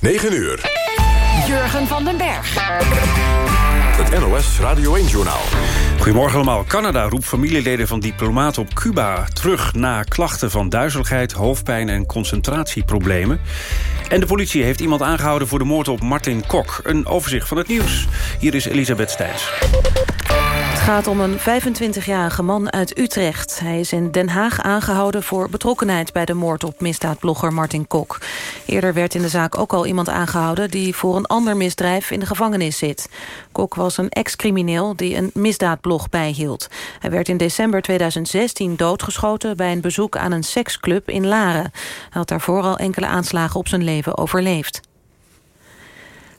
9 uur. Jurgen van den Berg. Het NOS Radio 1-journaal. Goedemorgen allemaal. Canada roept familieleden van diplomaten op Cuba terug... na klachten van duizeligheid, hoofdpijn en concentratieproblemen. En de politie heeft iemand aangehouden voor de moord op Martin Kok. Een overzicht van het nieuws. Hier is Elisabeth Stijns. Het gaat om een 25-jarige man uit Utrecht. Hij is in Den Haag aangehouden voor betrokkenheid... bij de moord op misdaadblogger Martin Kok. Eerder werd in de zaak ook al iemand aangehouden... die voor een ander misdrijf in de gevangenis zit. Kok was een ex-crimineel die een misdaadblog bijhield. Hij werd in december 2016 doodgeschoten... bij een bezoek aan een seksclub in Laren. Hij had daarvoor al enkele aanslagen op zijn leven overleefd.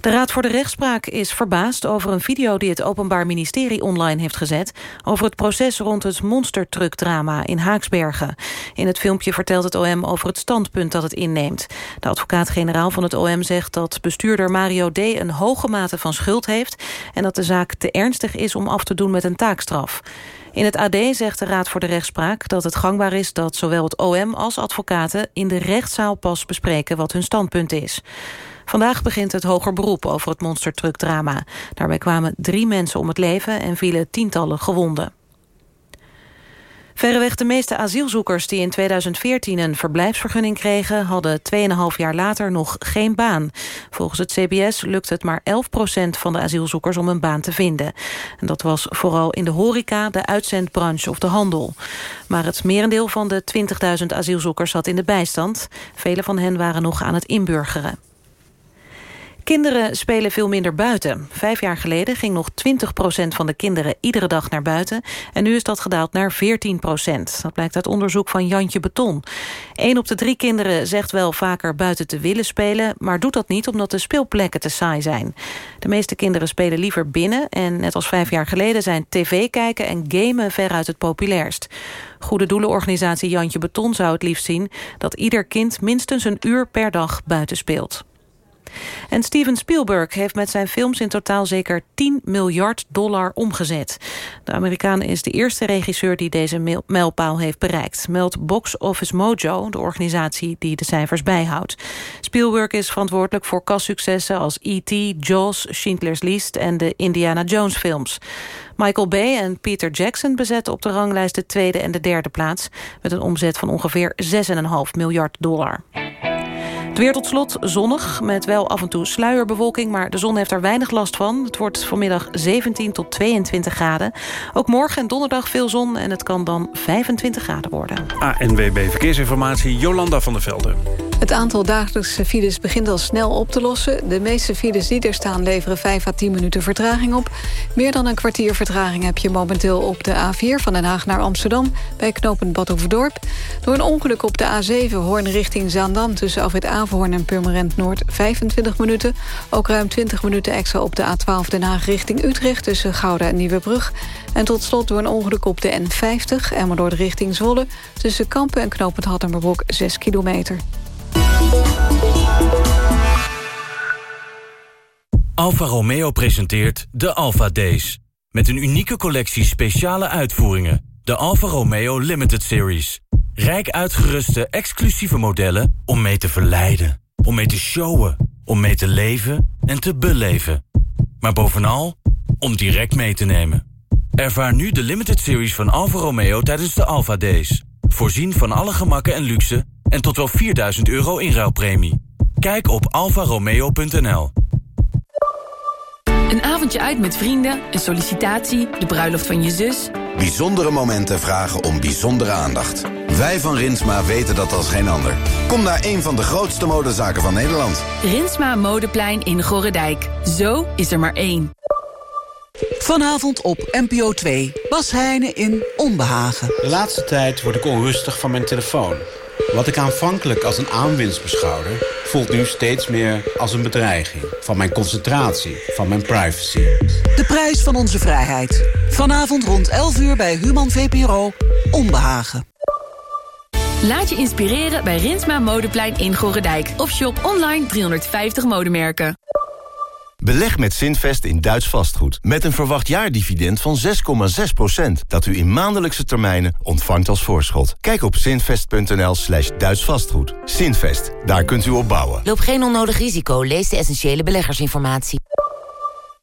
De Raad voor de Rechtspraak is verbaasd over een video... die het Openbaar Ministerie online heeft gezet... over het proces rond het monstertruckdrama in Haaksbergen. In het filmpje vertelt het OM over het standpunt dat het inneemt. De advocaat-generaal van het OM zegt dat bestuurder Mario D... een hoge mate van schuld heeft... en dat de zaak te ernstig is om af te doen met een taakstraf. In het AD zegt de Raad voor de Rechtspraak dat het gangbaar is... dat zowel het OM als advocaten in de rechtszaal pas bespreken... wat hun standpunt is. Vandaag begint het hoger beroep over het monstertruckdrama. Daarbij kwamen drie mensen om het leven en vielen tientallen gewonden. Verreweg de meeste asielzoekers die in 2014 een verblijfsvergunning kregen... hadden 2,5 jaar later nog geen baan. Volgens het CBS lukt het maar 11% van de asielzoekers om een baan te vinden. En dat was vooral in de horeca, de uitzendbranche of de handel. Maar het merendeel van de 20.000 asielzoekers zat in de bijstand. Vele van hen waren nog aan het inburgeren. Kinderen spelen veel minder buiten. Vijf jaar geleden ging nog 20% van de kinderen iedere dag naar buiten. En nu is dat gedaald naar 14% Dat blijkt uit onderzoek van Jantje Beton. Een op de drie kinderen zegt wel vaker buiten te willen spelen... maar doet dat niet omdat de speelplekken te saai zijn. De meeste kinderen spelen liever binnen... en net als vijf jaar geleden zijn tv kijken en gamen veruit het populairst. Goede doelenorganisatie Jantje Beton zou het liefst zien... dat ieder kind minstens een uur per dag buiten speelt. En Steven Spielberg heeft met zijn films in totaal zeker 10 miljard dollar omgezet. De Amerikaan is de eerste regisseur die deze mijlpaal heeft bereikt. Meldt Box Office Mojo, de organisatie die de cijfers bijhoudt. Spielberg is verantwoordelijk voor kassuccessen als E.T., Jaws, Schindler's List en de Indiana Jones films. Michael Bay en Peter Jackson bezetten op de ranglijst de tweede en de derde plaats... met een omzet van ongeveer 6,5 miljard dollar. Het weer tot slot zonnig, met wel af en toe sluierbewolking... maar de zon heeft er weinig last van. Het wordt vanmiddag 17 tot 22 graden. Ook morgen en donderdag veel zon en het kan dan 25 graden worden. ANWB Verkeersinformatie, Jolanda van der Velde. Het aantal dagelijkse files begint al snel op te lossen. De meeste files die er staan leveren 5 à 10 minuten vertraging op. Meer dan een kwartier vertraging heb je momenteel op de A4... van Den Haag naar Amsterdam, bij knooppunt Badhoevedorp. Door een ongeluk op de A7 Hoorn richting Zaandam... tussen Afrit Averhoorn en Purmerend Noord 25 minuten. Ook ruim 20 minuten extra op de A12 Den Haag richting Utrecht... tussen Gouda en Nieuwebrug. En tot slot door een ongeluk op de N50 en door de richting Zwolle... tussen Kampen en knooppunt Hattermerbroek 6 kilometer. Alfa Romeo presenteert de Alfa Days. Met een unieke collectie speciale uitvoeringen. De Alfa Romeo Limited Series. Rijk uitgeruste exclusieve modellen om mee te verleiden. Om mee te showen. Om mee te leven en te beleven. Maar bovenal om direct mee te nemen. Ervaar nu de Limited Series van Alfa Romeo tijdens de Alfa Days. Voorzien van alle gemakken en luxe en tot wel 4000 euro inruilpremie. Kijk op alfaromeo.nl. Een avondje uit met vrienden, een sollicitatie, de bruiloft van je zus. Bijzondere momenten vragen om bijzondere aandacht. Wij van Rinsma weten dat als geen ander. Kom naar een van de grootste modezaken van Nederland. Rinsma Modeplein in Gorredijk. Zo is er maar één. Vanavond op NPO 2. Bas Heijnen in Onbehagen. De laatste tijd word ik onrustig van mijn telefoon. Wat ik aanvankelijk als een aanwinst beschouwde... voelt nu steeds meer als een bedreiging. Van mijn concentratie, van mijn privacy. De prijs van onze vrijheid. Vanavond rond 11 uur bij Human VPRO. Onbehagen. Laat je inspireren bij Rinsma Modeplein in Gorredijk. Of shop online 350 modemerken. Beleg met Zinvest in Duits vastgoed. Met een verwacht jaardividend van 6,6%. Dat u in maandelijkse termijnen ontvangt als voorschot. Kijk op zinvest.nl slash Duits vastgoed. Zinvest, daar kunt u op bouwen. Loop geen onnodig risico. Lees de essentiële beleggersinformatie.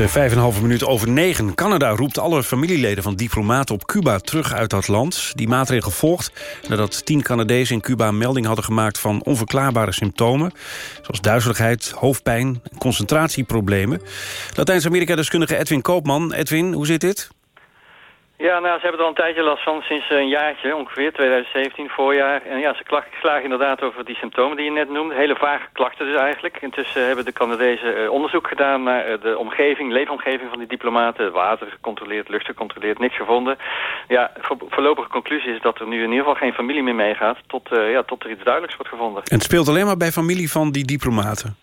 Het is vijf en een halve minuut over negen. Canada roept alle familieleden van diplomaten op Cuba terug uit dat land. Die maatregel volgt nadat tien Canadezen in Cuba melding hadden gemaakt... van onverklaarbare symptomen, zoals duizeligheid, hoofdpijn en concentratieproblemen. Latijns-Amerika-deskundige Edwin Koopman. Edwin, hoe zit dit? Ja, nou, ze hebben er al een tijdje last van, sinds een jaartje, ongeveer 2017, voorjaar. En ja, ze klagen inderdaad over die symptomen die je net noemde. Hele vage klachten dus eigenlijk. Intussen hebben de Canadezen uh, onderzoek gedaan naar uh, de omgeving, leefomgeving van die diplomaten. Water gecontroleerd, lucht gecontroleerd, niks gevonden. Ja, voor, voorlopige conclusie is dat er nu in ieder geval geen familie meer meegaat... tot, uh, ja, tot er iets duidelijks wordt gevonden. En het speelt alleen maar bij familie van die diplomaten?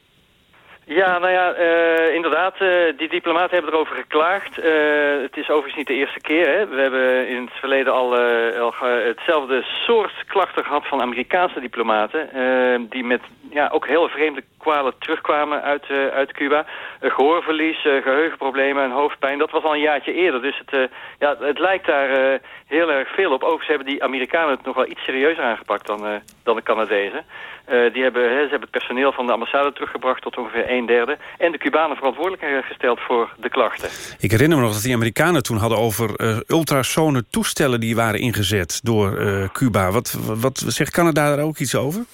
Ja, nou ja, uh, inderdaad, uh, die diplomaten hebben erover geklaagd. Uh, het is overigens niet de eerste keer. Hè. We hebben in het verleden al, hetzelfde soort klachten gehad van Amerikaanse diplomaten. die met ja, ook hele vreemde kwalen terugkwamen uit, uit Cuba. gehoorverlies, geheugenproblemen en hoofdpijn. Dat was al een jaartje eerder. Dus het, ja, het lijkt daar heel erg veel op. Overigens hebben die Amerikanen het nog wel iets serieuzer aangepakt dan, dan de Canadezen. Die hebben, ze hebben het personeel van de ambassade teruggebracht tot ongeveer een derde. En de Cubanen verantwoordelijk gesteld voor de klachten. Ik herinner me nog dat die Amerikanen toen hadden over uh, ultrasone toestellen die waren ingezet door uh, Cuba. Wat, wat zegt Canada daar ook iets over?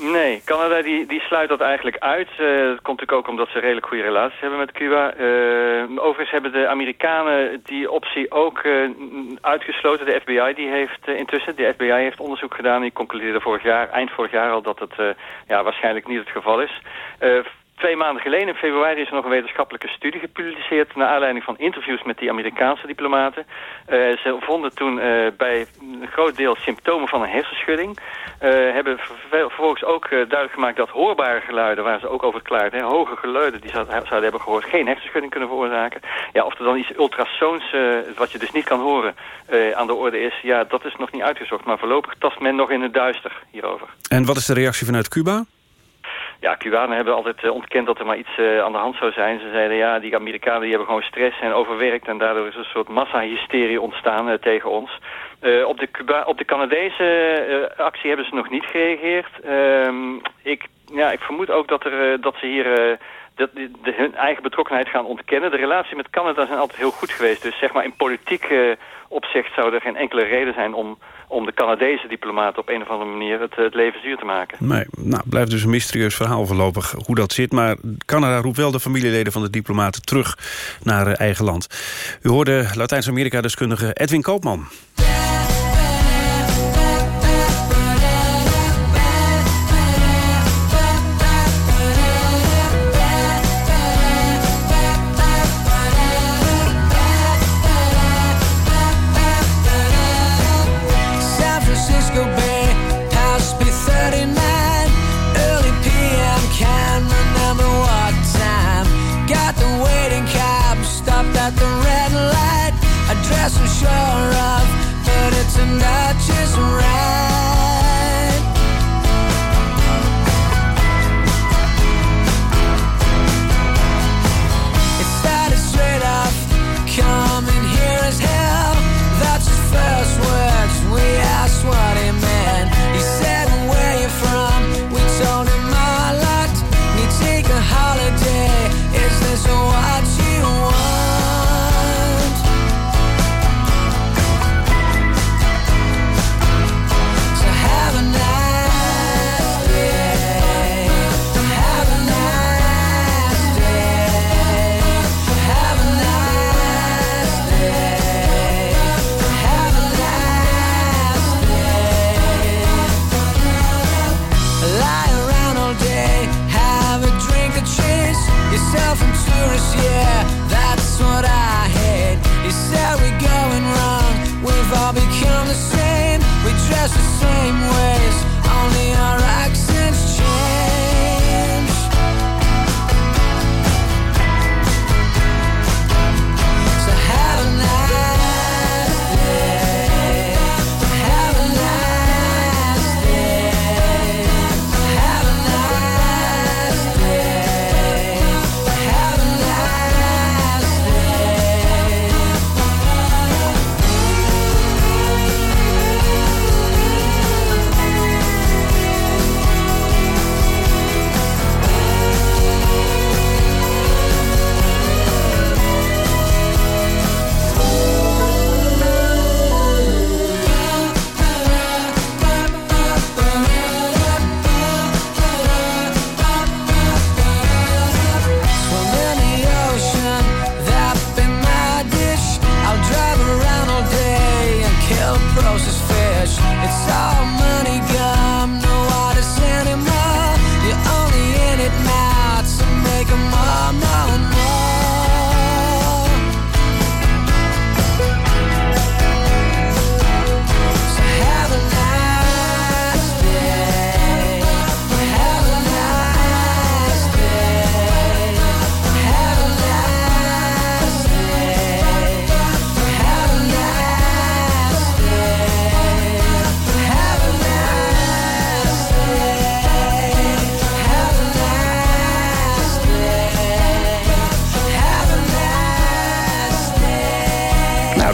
Nee, Canada die, die sluit dat eigenlijk uit. Uh, dat komt natuurlijk ook omdat ze redelijk goede relaties hebben met Cuba. Uh, overigens hebben de Amerikanen die optie ook uh, uitgesloten. De FBI die heeft intussen, de FBI heeft onderzoek gedaan. Die concludeerde vorig jaar, eind vorig jaar al dat het ja, waarschijnlijk niet het geval is. Twee maanden geleden, in februari, is er nog een wetenschappelijke studie gepubliceerd... naar aanleiding van interviews met die Amerikaanse diplomaten. Uh, ze vonden toen uh, bij een groot deel symptomen van een hersenschudding. Uh, hebben vervolgens ook duidelijk gemaakt dat hoorbare geluiden... waar ze ook over klaarden, hoge geluiden die ze zouden hebben gehoord... geen hersenschudding kunnen veroorzaken. Ja, of er dan iets ultrasoons, wat je dus niet kan horen, aan de orde is... ja, dat is nog niet uitgezocht. Maar voorlopig tast men nog in het duister hierover. En wat is de reactie vanuit Cuba? Ja, Cubanen hebben altijd uh, ontkend dat er maar iets uh, aan de hand zou zijn. Ze zeiden, ja, die Amerikanen die hebben gewoon stress en overwerkt... en daardoor is een soort massahysterie ontstaan uh, tegen ons. op, de Cuba op de Canadese actie hebben ze nog niet gereageerd. Ehm, ik, ja, ik vermoed ook dat, er, dat ze hier dat de, hun eigen betrokkenheid gaan ontkennen. De relatie met Canada zijn altijd heel goed geweest. Dus zeg maar in politiek opzicht zou er geen enkele reden zijn om om de Canadese diplomaten op een of andere manier het, het leven zuur te maken. Nee, nou, blijft dus een mysterieus verhaal voorlopig hoe dat zit. Maar Canada roept wel de familieleden van de diplomaten terug naar eh, eigen land. U hoorde Latijns-Amerika-deskundige Edwin Koopman.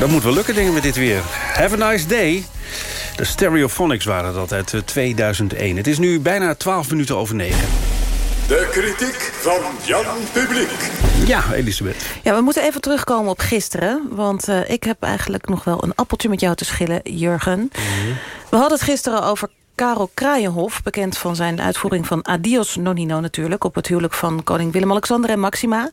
Dat moet wel lukken dingen met dit weer. Have a nice day. De Stereophonics waren dat uit 2001. Het is nu bijna 12 minuten over 9. De kritiek van Jan Publiek. Ja, Elisabeth. Ja, we moeten even terugkomen op gisteren. Want uh, ik heb eigenlijk nog wel een appeltje met jou te schillen, Jurgen. Mm -hmm. We hadden het gisteren over Karel Kraaienhof, bekend van zijn uitvoering van Adios Nonino natuurlijk... op het huwelijk van koning Willem-Alexander en Maxima.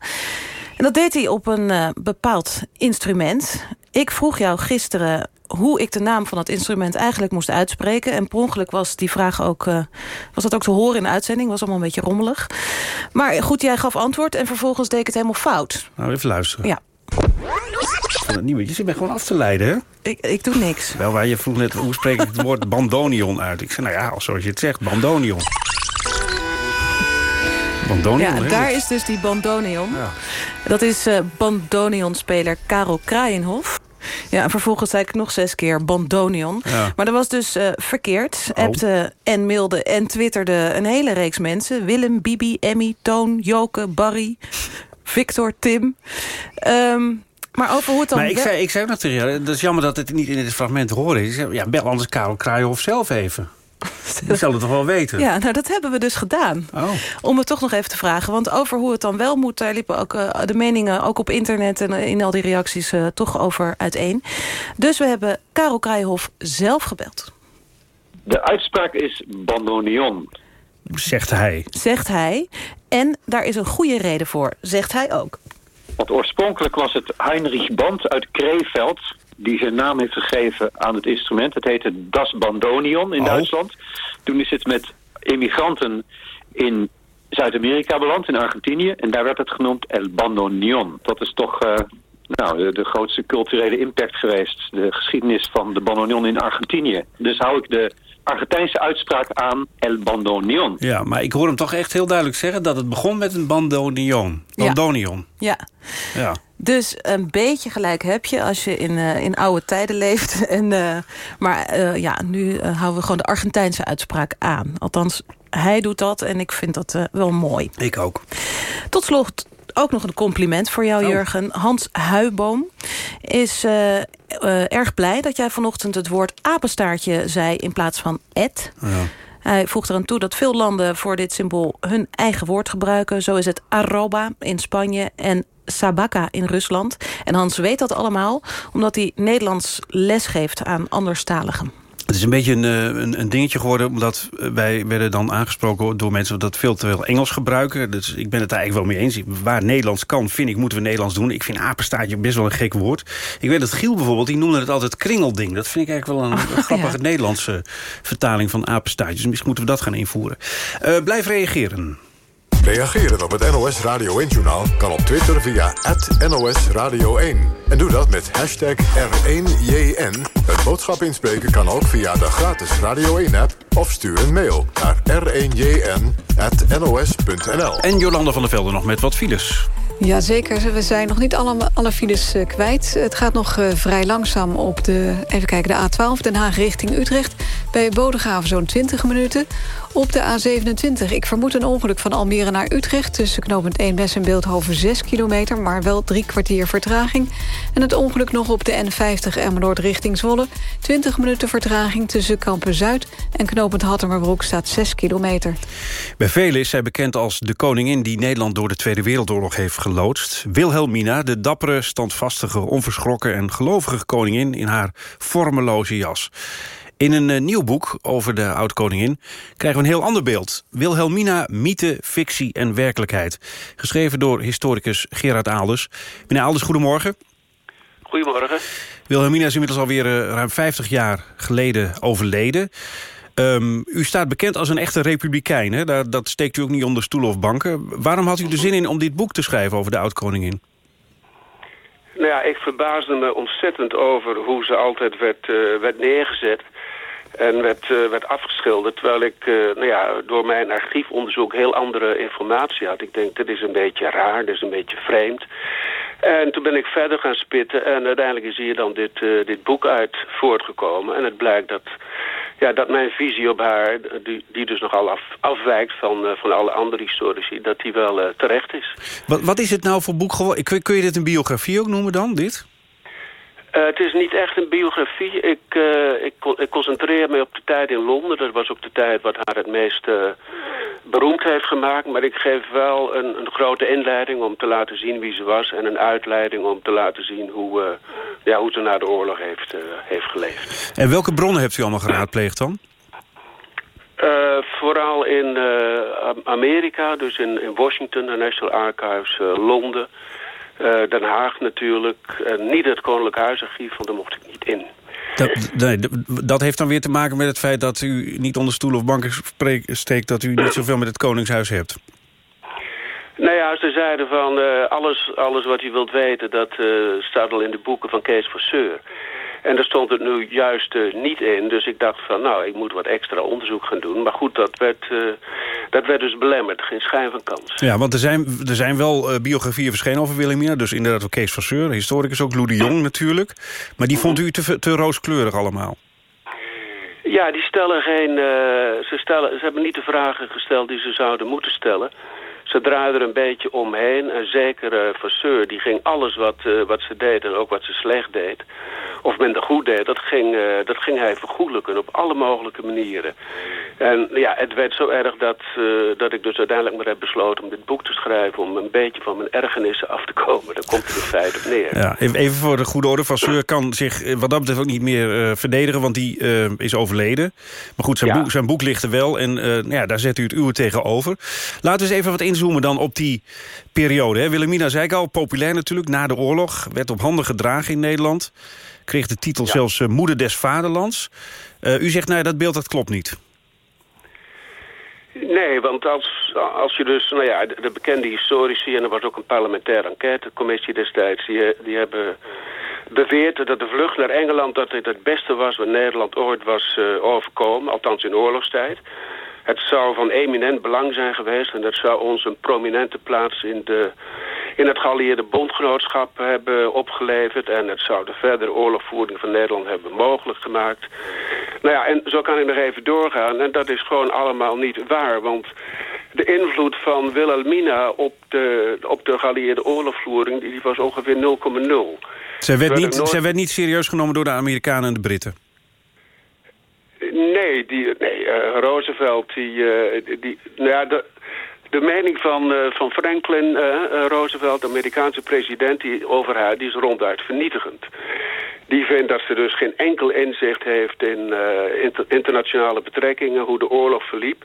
En dat deed hij op een uh, bepaald instrument. Ik vroeg jou gisteren hoe ik de naam van dat instrument eigenlijk moest uitspreken. En per ongeluk was die vraag ook, uh, was dat ook te horen in de uitzending. Was allemaal een beetje rommelig. Maar goed, jij gaf antwoord en vervolgens deed ik het helemaal fout. Nou, even luisteren. Ja. Niet, je zit mij gewoon af te leiden, hè? Ik, ik doe niks. Wel, waar je vroeg net, hoe spreek ik het woord bandonion uit? Ik zei, nou ja, zoals je het zegt, bandonion. Bandonion, ja, daar is dus die bandonion. Ja. Dat is uh, bandonion-speler Karel Kraaienhof. Ja, en vervolgens zei ik nog zes keer bandonion. Ja. Maar dat was dus uh, verkeerd. Oh. Appte en mailde en twitterde een hele reeks mensen. Willem, Bibi, Emmy, Toon, Joke, Barry, Victor, Tim. Um, maar over hoe het dan... Maar ik zei, ik zei natuurlijk, dat is jammer dat het niet in dit fragment te horen is. Ja, bel anders Karel Kraaienhof zelf even. Die zal het toch wel weten? Ja, nou dat hebben we dus gedaan. Oh. Om het toch nog even te vragen. Want over hoe het dan wel moet... daar liepen ook uh, de meningen, ook op internet... en in al die reacties uh, toch over uiteen. Dus we hebben Karel Kraaienhof zelf gebeld. De uitspraak is bandonion. Zegt hij. Zegt hij. En daar is een goede reden voor, zegt hij ook. Want oorspronkelijk was het Heinrich Band uit Krefeld die zijn naam heeft gegeven aan het instrument. Het heette Das Bandonion in Oh. Duitsland. Toen is het met immigranten in Zuid-Amerika beland, in Argentinië. En daar werd het genoemd El Bandonion. Dat is toch uh, nou, de, de, grootste culturele impact geweest. De geschiedenis van de bandonion in Argentinië. Dus hou ik de Argentijnse uitspraak aan El Bandonion. Ja, maar ik hoor hem toch echt heel duidelijk zeggen... dat het begon met een bandonion. Bandonion. Ja. ja. ja. Dus een beetje gelijk heb je als je in, uh, in oude tijden leeft. En, uh, maar uh, ja, nu houden we gewoon de Argentijnse uitspraak aan. Althans, hij doet dat en ik vind dat wel mooi. Ik ook. Tot slot ook nog een compliment voor jou, oh. Jurgen. Hans Huiboom is erg blij dat jij vanochtend het woord apenstaartje zei... in plaats van et. Ja. Hij voegt eraan toe dat veel landen voor dit symbool hun eigen woord gebruiken. Zo is het arroba in Spanje en sabaka in Rusland. En Hans weet dat allemaal omdat hij Nederlands lesgeeft aan anderstaligen. Het is een beetje een, een, een, dingetje geworden... omdat wij werden dan aangesproken door mensen... dat veel te veel Engels gebruiken. Dus ik ben het daar eigenlijk wel mee eens. Waar Nederlands kan, vind ik, moeten we Nederlands doen. Ik vind apenstaartje best wel een gek woord. Ik weet dat Giel bijvoorbeeld, die noemde het altijd kringelding. Dat vind ik eigenlijk wel een, grappige ja. Nederlandse vertaling van apenstaartjes. Misschien moeten we dat gaan invoeren. Uh, blijf reageren. Reageren op het NOS Radio 1-journaal kan op Twitter via NOS Radio 1. En doe dat met hashtag R1JN. Het boodschap inspreken kan ook via de gratis Radio 1-app... of stuur een mail naar r1jn.nos.nl. En Jolanda van der Velde nog met wat files. Jazeker, we zijn nog niet alle, alle files uh, kwijt. Het gaat nog uh, vrij langzaam op de, even kijken, de A12 Den Haag richting Utrecht. Bij Bodegraven zo'n 20 minuten. Op de A27, ik vermoed een ongeluk van Almere naar Utrecht... tussen knooppunt Eemnes en Beeldhoven 6 kilometer... maar wel drie kwartier vertraging. En het ongeluk nog op de N50 Emmeloord richting Zwolle. 20 minuten vertraging tussen Kampen Zuid en knooppunt Hattemerbroek staat 6 kilometer. Bij velen is zij bekend als de koningin die Nederland door de Tweede Wereldoorlog heeft geloodst. Wilhelmina, de dappere, standvastige, onverschrokken en gelovige koningin in haar vormeloze jas. In een uh, nieuw boek over de oud-koningin krijgen we een heel ander beeld. Wilhelmina, mythe, fictie en werkelijkheid. Geschreven door historicus Gerard Aalders. Meneer Aalders, goedemorgen. Goedemorgen. Wilhelmina is inmiddels alweer uh, ruim 50 jaar geleden overleden. Um, u staat bekend als een echte republikein. Hè? Daar, dat steekt u ook niet onder stoelen of banken. Waarom had u er zin in om dit boek te schrijven over de oud-koningin? Nou ja, ik verbaasde me ontzettend over hoe ze altijd werd, uh, werd neergezet en werd, uh, werd afgeschilderd. Terwijl ik uh, nou ja, door mijn archiefonderzoek heel andere informatie had. Ik denk, dit is een beetje raar, dit is een beetje vreemd. En toen ben ik verder gaan spitten en uiteindelijk is hier dan dit, dit boek uit voortgekomen. En het blijkt dat, ja, dat mijn visie op haar, die, die dus nogal af, afwijkt van, uh, van alle andere historici, dat die wel uh, terecht is. Wat, wat is het nou voor boek? Kun, kun je dit een biografie ook noemen dan, dit? Uh, het is niet echt een biografie. Ik, uh, ik, ik, concentreer me op de tijd in Londen. Dat was ook de tijd wat haar het meest uh, beroemd heeft gemaakt. Maar ik geef wel een, een, grote inleiding om te laten zien wie ze was. En een uitleiding om te laten zien hoe, ja, hoe ze na de oorlog heeft, heeft geleefd. En welke bronnen hebt u allemaal geraadpleegd dan? vooral in Amerika, dus in, in Washington, de National Archives, Londen... Uh, Den Haag natuurlijk. Uh, niet het Koninklijk Huisarchief, want daar mocht ik niet in. Dat, nee, dat heeft dan weer te maken met het feit dat u niet onder stoel of banken steekt... dat u niet zoveel met het Koningshuis hebt. Nou ja, ze zeiden van uh, alles, alles wat u wilt weten... dat staat al in de boeken van Kees Vasseur. En daar stond het nu juist uh, niet in. Dus ik dacht van, nou, ik moet wat extra onderzoek gaan doen. Maar goed, dat werd, uh, dat werd dus belemmerd. Geen schijn van kans. Ja, want er zijn, er zijn wel uh, biografieën verschenen over Wilhelmina. Dus inderdaad ook Kees Vasseur, historicus, ook Lou de Jong natuurlijk. Maar die vond u te, te rooskleurig allemaal? Ja, die stellen geen... ze, stellen, ze hebben niet de vragen gesteld die ze zouden moeten stellen. Ze draaiden er een beetje omheen. En zeker uh, Vasseur, die ging alles wat, uh, wat ze deed en ook wat ze slecht deed... of minder goed deed, dat ging, uh, dat ging hij vergoedelijken op alle mogelijke manieren. En ja, het werd zo erg dat, dat ik dus uiteindelijk maar heb besloten om dit boek te schrijven... om een beetje van mijn ergernissen af te komen. Daar komt het in feite op neer. Ja, even voor de goede orde, Vasseur kan zich wat dat betreft ook niet meer verdedigen... want die is overleden. Maar goed, zijn, boek, zijn boek ligt er wel en nou ja, daar zet u het uwe tegenover. Laten we eens even wat inzoomen inzoomen dan op die periode. Hè? Wilhelmina zei ik al, populair natuurlijk, na de oorlog. Werd op handen gedragen in Nederland. Kreeg de titel zelfs uh, Moeder des Vaderlands. Uh, u zegt, nou dat beeld dat klopt niet. Nee, want als, als je dus, nou ja, de, de, bekende historici... en er was ook een parlementaire enquêtecommissie destijds... die, die hebben beweerd dat de vlucht naar Engeland... dat het het beste was wat Nederland ooit was uh, overkomen, althans in oorlogstijd... Het zou van eminent belang zijn geweest... en dat zou ons een prominente plaats in, de, in het geallieerde bondgenootschap hebben opgeleverd... en het zou de verdere oorlogvoering van Nederland hebben mogelijk gemaakt. Nou ja, en zo kan ik nog even doorgaan. En dat is gewoon allemaal niet waar, want de invloed van Wilhelmina op de, op de geallieerde oorlogvoering... die was ongeveer 0,0. Zij werd, niet, zij werd niet serieus genomen door de Amerikanen en de Britten? Nee, die, nee uh, Roosevelt, die, uh, die, nou ja, de, de mening van, uh, van Franklin Roosevelt, de Amerikaanse president, die, over haar, die is ronduit vernietigend. Die vindt dat ze dus geen enkel inzicht heeft in inter, internationale betrekkingen, hoe de oorlog verliep.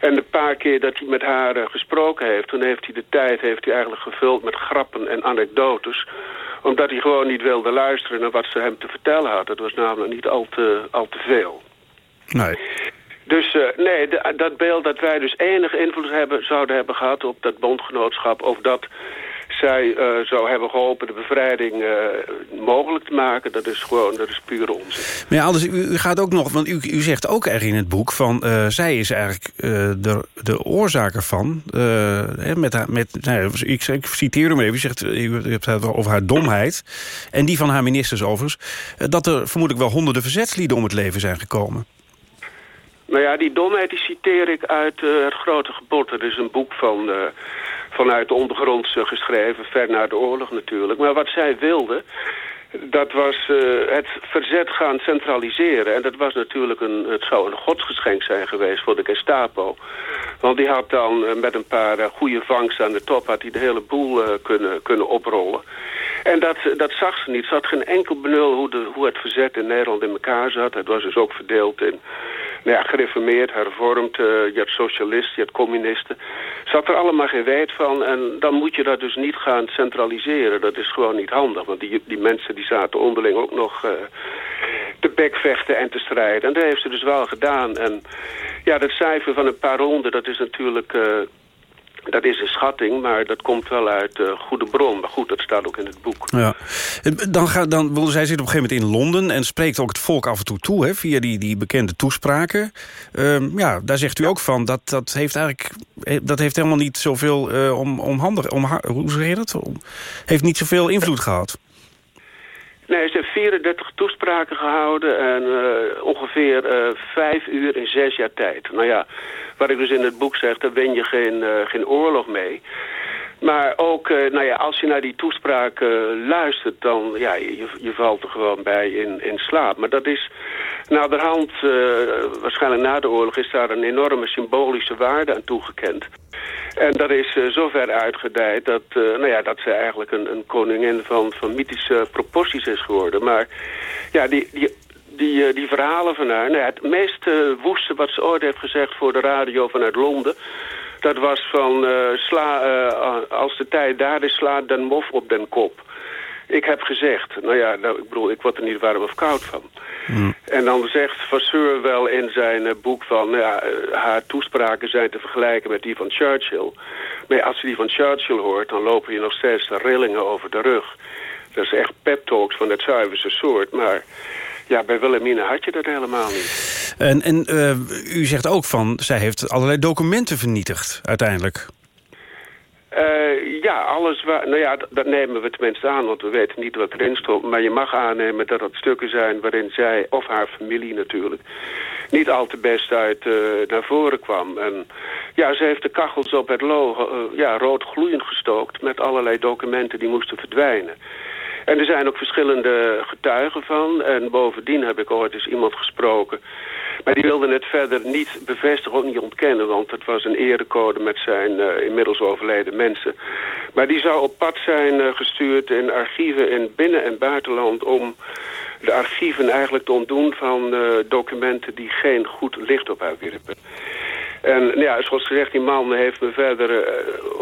En de paar keer dat hij met haar gesproken heeft, toen heeft hij de tijd heeft hij eigenlijk gevuld met grappen en anekdotes omdat hij gewoon niet wilde luisteren naar wat ze hem te vertellen had. Dat was namelijk niet al te, al te veel. Nee. Dus uh, nee, dat beeld dat wij dus enige invloed hebben, zouden hebben gehad op dat bondgenootschap... of dat zij uh, zou hebben geholpen de bevrijding uh, mogelijk te maken... dat is gewoon, dat is pure onzin. Maar ja, anders, u, u gaat ook nog, want u, u zegt ook erg in het boek... van zij is eigenlijk de, de oorzaak ervan. met haar, met, nou, ik, ik citeer hem even, u, zegt, u hebt het over haar domheid... en die van haar ministers overigens... dat er vermoedelijk wel honderden verzetslieden om het leven zijn gekomen. Nou ja, die domheid die citeer ik uit uh, Het Grote Gebod. Dat is een boek van, uh, vanuit de ondergrond geschreven, ver na de oorlog natuurlijk. Maar wat zij wilde, dat was uh, het verzet gaan centraliseren. En dat was natuurlijk een, het zou een godsgeschenk zijn geweest voor de Gestapo. Want die had dan met een paar goede vangsten aan de top... had hij de hele boel kunnen, kunnen oprollen. En dat, dat zag ze niet. Ze had geen enkel benul hoe, de, hoe het verzet in Nederland in elkaar zat. Het was dus ook verdeeld in nou gereformeerd, hervormd. Uh, je had socialisten, je had communisten. Zat er allemaal geen weet van. En dan moet je dat dus niet gaan centraliseren. Dat is gewoon niet handig. Want die, die mensen die zaten onderling ook nog uh, te bekvechten en te strijden. En dat heeft ze dus wel gedaan. En ja, dat cijfer van een paar ronden, dat is natuurlijk... Dat is een schatting, maar dat komt wel uit uh, goede bron. Maar goed, dat staat ook in het boek. Ja. Dan gaat, dan, zij zit op een gegeven moment in Londen... en spreekt ook het volk af en toe toe, hè, via die, die bekende toespraken. Um, ja, daar zegt u ook van, dat, dat heeft eigenlijk eh, dat heeft helemaal niet zoveel uh, om, om handig... Om, hoe zeg je dat? Om, heeft niet zoveel invloed gehad. Nee, ze heeft 34 toespraken gehouden en uh, ongeveer uh, vijf uur in zes jaar tijd. Nou ja, wat ik dus in het boek zeg, daar win je geen, uh, geen oorlog mee. Maar ook, uh, nou ja, als je naar die toespraak luistert, dan, ja, je, je valt er gewoon bij in, in slaap. Maar dat is, naderhand, uh, waarschijnlijk na de oorlog, is daar een enorme symbolische waarde aan toegekend. En dat is uh, zover uitgedijd dat, nou ja, dat ze eigenlijk een, een koningin van, van mythische proporties is geworden. Maar ja, die, die, die, die verhalen van haar, nou ja, het meest woeste wat ze ooit heeft gezegd voor de radio vanuit Londen... Dat was van, sla, als de tijd daar is, slaat den mof op den kop. Ik heb gezegd, nou ja, nou, ik bedoel, ik word er niet warm of koud van. Mm. En dan zegt Vasseur wel in zijn uh, boek van... Nou ja, haar toespraken zijn te vergelijken met die van Churchill. Maar als je die van Churchill hoort... dan lopen je nog steeds de rillingen over de rug. Dat is echt pep talks van het zuiverste soort. Maar ja, bij Wilhelmina had je dat helemaal niet. En, en uh, u zegt ook van... zij heeft allerlei documenten vernietigd uiteindelijk... Uh, ja, alles waar... Nou ja, dat nemen we tenminste aan, want we weten niet wat erin stond. Maar je mag aannemen dat het stukken zijn waarin zij, of haar familie natuurlijk... niet al te best uit uh, naar voren kwam. En ja, ze heeft de kachels op het logo, ja, rood gloeiend gestookt... met allerlei documenten die moesten verdwijnen. En er zijn ook verschillende getuigen van. En bovendien heb ik ooit eens iemand gesproken... Maar die wilde het verder niet bevestigen, ook niet ontkennen... want het was een erecode met zijn uh, inmiddels overleden mensen. Maar die zou op pad zijn uh, gestuurd in archieven in binnen- en buitenland... om de archieven eigenlijk te ontdoen van uh, documenten die geen goed licht op haar werpen. En ja, zoals gezegd, die man heeft me verder, uh,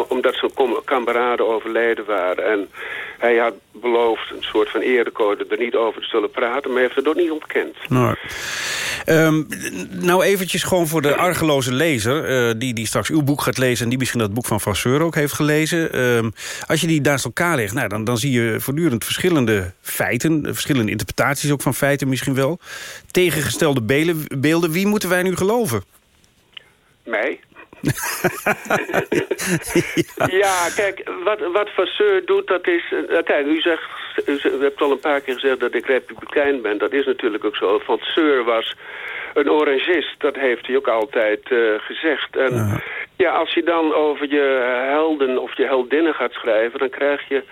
omdat zijn kameraden overleden waren... en hij had beloofd een soort van erecode er niet over te zullen praten... maar heeft het ook niet ontkend. Nou, um, nou eventjes gewoon voor de argeloze lezer... Uh, die, die straks uw boek gaat lezen... en die misschien dat boek van Vasseur ook heeft gelezen. Um, als je die naast elkaar legt, nou, dan, dan zie je voortdurend verschillende feiten... verschillende interpretaties ook van feiten misschien wel. Tegengestelde beelden. beelden. Wie moeten wij nu geloven? Mij. ja. ja. kijk, wat, wat Vasseur doet, dat is... Uh, kijk, u zegt, u, u hebt al een paar keer gezegd dat ik republikein ben. Dat is natuurlijk ook zo. Vasseur was een orangist, dat heeft hij ook altijd uh, gezegd. En ja. ja, als je dan over je helden of je heldinnen gaat schrijven... dan krijg je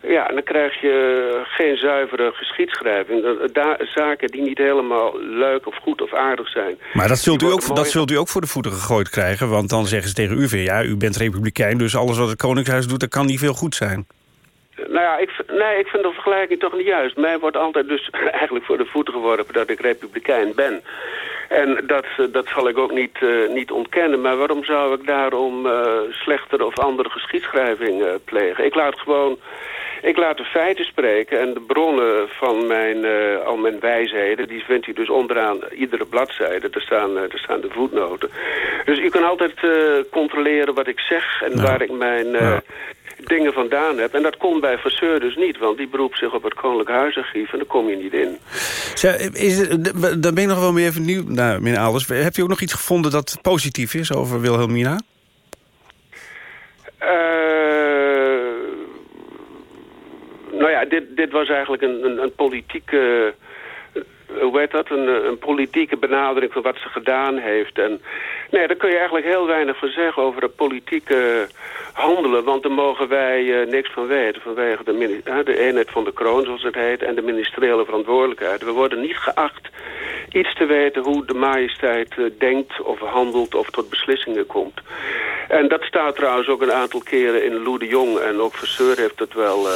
ja, dan krijg je geen zuivere geschiedschrijving. Da zaken die niet helemaal leuk of goed of aardig zijn. Maar dat zult, u ook, dat zult u ook voor de voeten gegooid krijgen. Want dan zeggen ze tegen u van ja, u bent republikein... dus alles wat het Koningshuis doet, dat kan niet veel goed zijn. Nou ja, ik, nee, ik vind de vergelijking toch niet juist. Mij wordt altijd dus eigenlijk voor de voeten geworpen dat ik republikein ben. En dat, dat zal ik ook niet, uh, niet ontkennen. Maar waarom zou ik daarom uh, slechter of andere geschiedschrijving plegen? Ik laat gewoon ik laat de feiten spreken en de bronnen van mijn, uh, al mijn wijsheden... die vindt u dus onderaan iedere bladzijde. Er staan, uh, staan de voetnoten. Dus u kan altijd uh, controleren wat ik zeg en waar ik mijn... Ja. Dingen vandaan heb. En dat komt bij Vasseur dus niet, want die beroept zich op het Koninklijk Huisarchief... en daar kom je niet in. Zo, is het, dan ben ik nog wel meer even nieuw, nou, meneer Alders. Heb je ook nog iets gevonden dat positief is over Wilhelmina? nou ja, dit, dit was eigenlijk een, een, een politieke... hoe heet dat? Een, een politieke benadering van wat ze gedaan heeft. En nee, daar kun je eigenlijk heel weinig van zeggen over het politieke handelen. Want daar mogen wij uh, niks van weten. Vanwege de, uh, de eenheid van de kroon, zoals het heet. En de ministeriële verantwoordelijkheid. We worden niet geacht iets te weten hoe de majesteit uh, denkt of handelt of tot beslissingen komt. En dat staat trouwens ook een aantal keren in Lou de Jong. En ook Verseur heeft het wel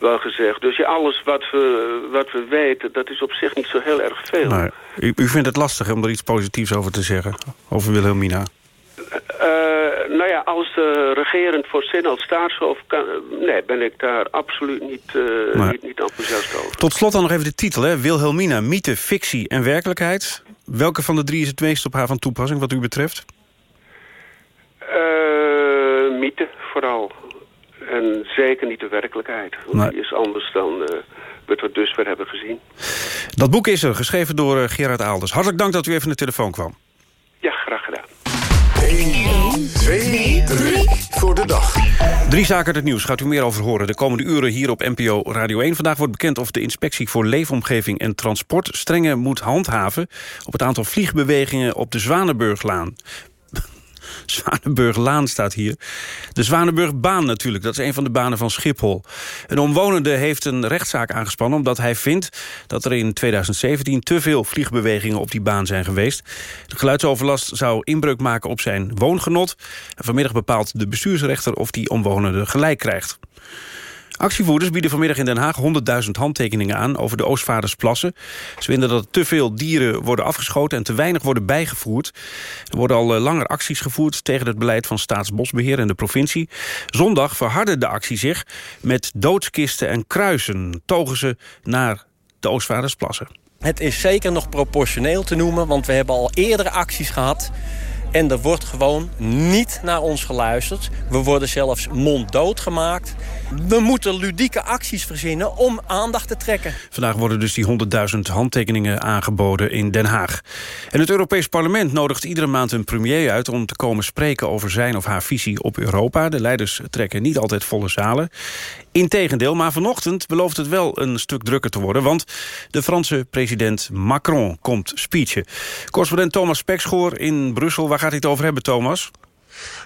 wel gezegd. Dus ja, alles wat we, wat we weten, dat is op zich niet zo heel erg veel. Maar u, u vindt het lastig om er iets positiefs over te zeggen, over Wilhelmina? Uh, nou ja, als de regerend voorzin als staatshoofd... Kan, nee, ben ik daar absoluut niet, uh, maar, niet, niet enthousiast over. Tot slot dan nog even de titel, hè? Wilhelmina, mythe, fictie en werkelijkheid. Welke van de drie is het meest op haar van toepassing, wat u betreft? Uh, mythe, vooral. En zeker niet de werkelijkheid. Want die is anders dan uh, we het dusver hebben gezien. Dat boek is er, geschreven door Gerard Aalders. Hartelijk dank dat u even naar de telefoon kwam. 2, 3 voor de dag. Drie zaken uit het nieuws gaat u meer over horen de komende uren hier op NPO Radio 1. Vandaag wordt bekend of de inspectie voor leefomgeving en transport... strenger moet handhaven op het aantal vliegbewegingen op de Zwanenburglaan. Zwanenburglaan staat hier. De Zwanenburgbaan natuurlijk, dat is een van de banen van Schiphol. Een omwonende heeft een rechtszaak aangespannen... omdat hij vindt dat er in 2017 te veel vliegbewegingen op die baan zijn geweest. De geluidsoverlast zou inbreuk maken op zijn woongenot. En vanmiddag bepaalt de bestuursrechter of die omwonende gelijk krijgt. Actievoerders bieden vanmiddag in Den Haag 100.000 handtekeningen aan over de Oostvaardersplassen. Ze vinden dat te veel dieren worden afgeschoten en te weinig worden bijgevoerd. Er worden al eh, langer acties gevoerd tegen het beleid van Staatsbosbeheer en de provincie. Zondag verhardde de actie zich met doodskisten en kruisen. Togen ze naar de Oostvaardersplassen. Het is zeker nog proportioneel te noemen, want we hebben al eerdere acties gehad en er wordt gewoon niet naar ons geluisterd. We worden zelfs monddood gemaakt. We moeten ludieke acties verzinnen om aandacht te trekken. Vandaag worden dus die 100.000 handtekeningen aangeboden in Den Haag. En het Europees Parlement nodigt iedere maand een premier uit... om te komen spreken over zijn of haar visie op Europa. De leiders trekken niet altijd volle zalen. Integendeel, maar vanochtend belooft het wel een stuk drukker te worden... want de Franse president Macron komt speechen. Correspondent Thomas Pekschoor in Brussel. Waar gaat hij het over hebben, Thomas?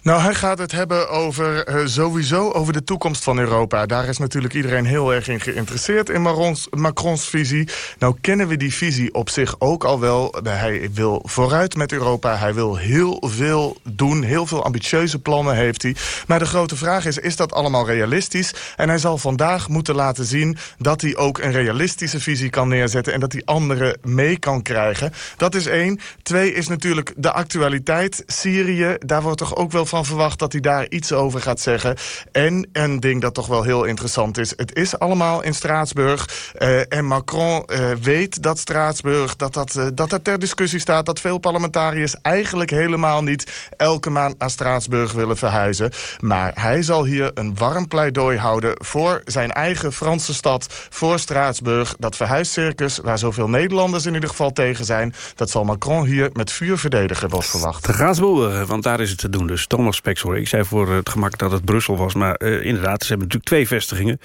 Nou, hij gaat het hebben over uh, sowieso over de toekomst van Europa. Daar is natuurlijk iedereen heel erg in geïnteresseerd in Macrons, Macrons visie. Nou kennen we die visie op zich ook al wel. Hij wil vooruit met Europa. Hij wil heel veel doen. Heel veel ambitieuze plannen heeft hij. Maar de grote vraag is, is dat allemaal realistisch? En hij zal vandaag moeten laten zien dat hij ook een realistische visie kan neerzetten... en dat hij anderen mee kan krijgen. Dat is één. Twee is natuurlijk de actualiteit. Syrië, daar wordt toch ook wel van verwacht dat hij daar iets over gaat zeggen. En een ding dat toch wel heel interessant is. Het is allemaal in Straatsburg. Uh, en Macron uh, weet dat Straatsburg, dat dat, uh, dat dat ter discussie staat. Dat veel parlementariërs eigenlijk helemaal niet elke maand naar Straatsburg willen verhuizen. Maar hij zal hier een warm pleidooi houden voor zijn eigen Franse stad. Voor Straatsburg. Dat verhuiscircus, waar zoveel Nederlanders in ieder geval tegen zijn. Dat zal Macron hier met vuur verdedigen, was verwacht. Straatsburg, want daar is het te doen dus. Thomas Spexor. Ik zei voor het gemak dat het Brussel was. Maar uh, inderdaad, ze hebben natuurlijk twee vestigingen.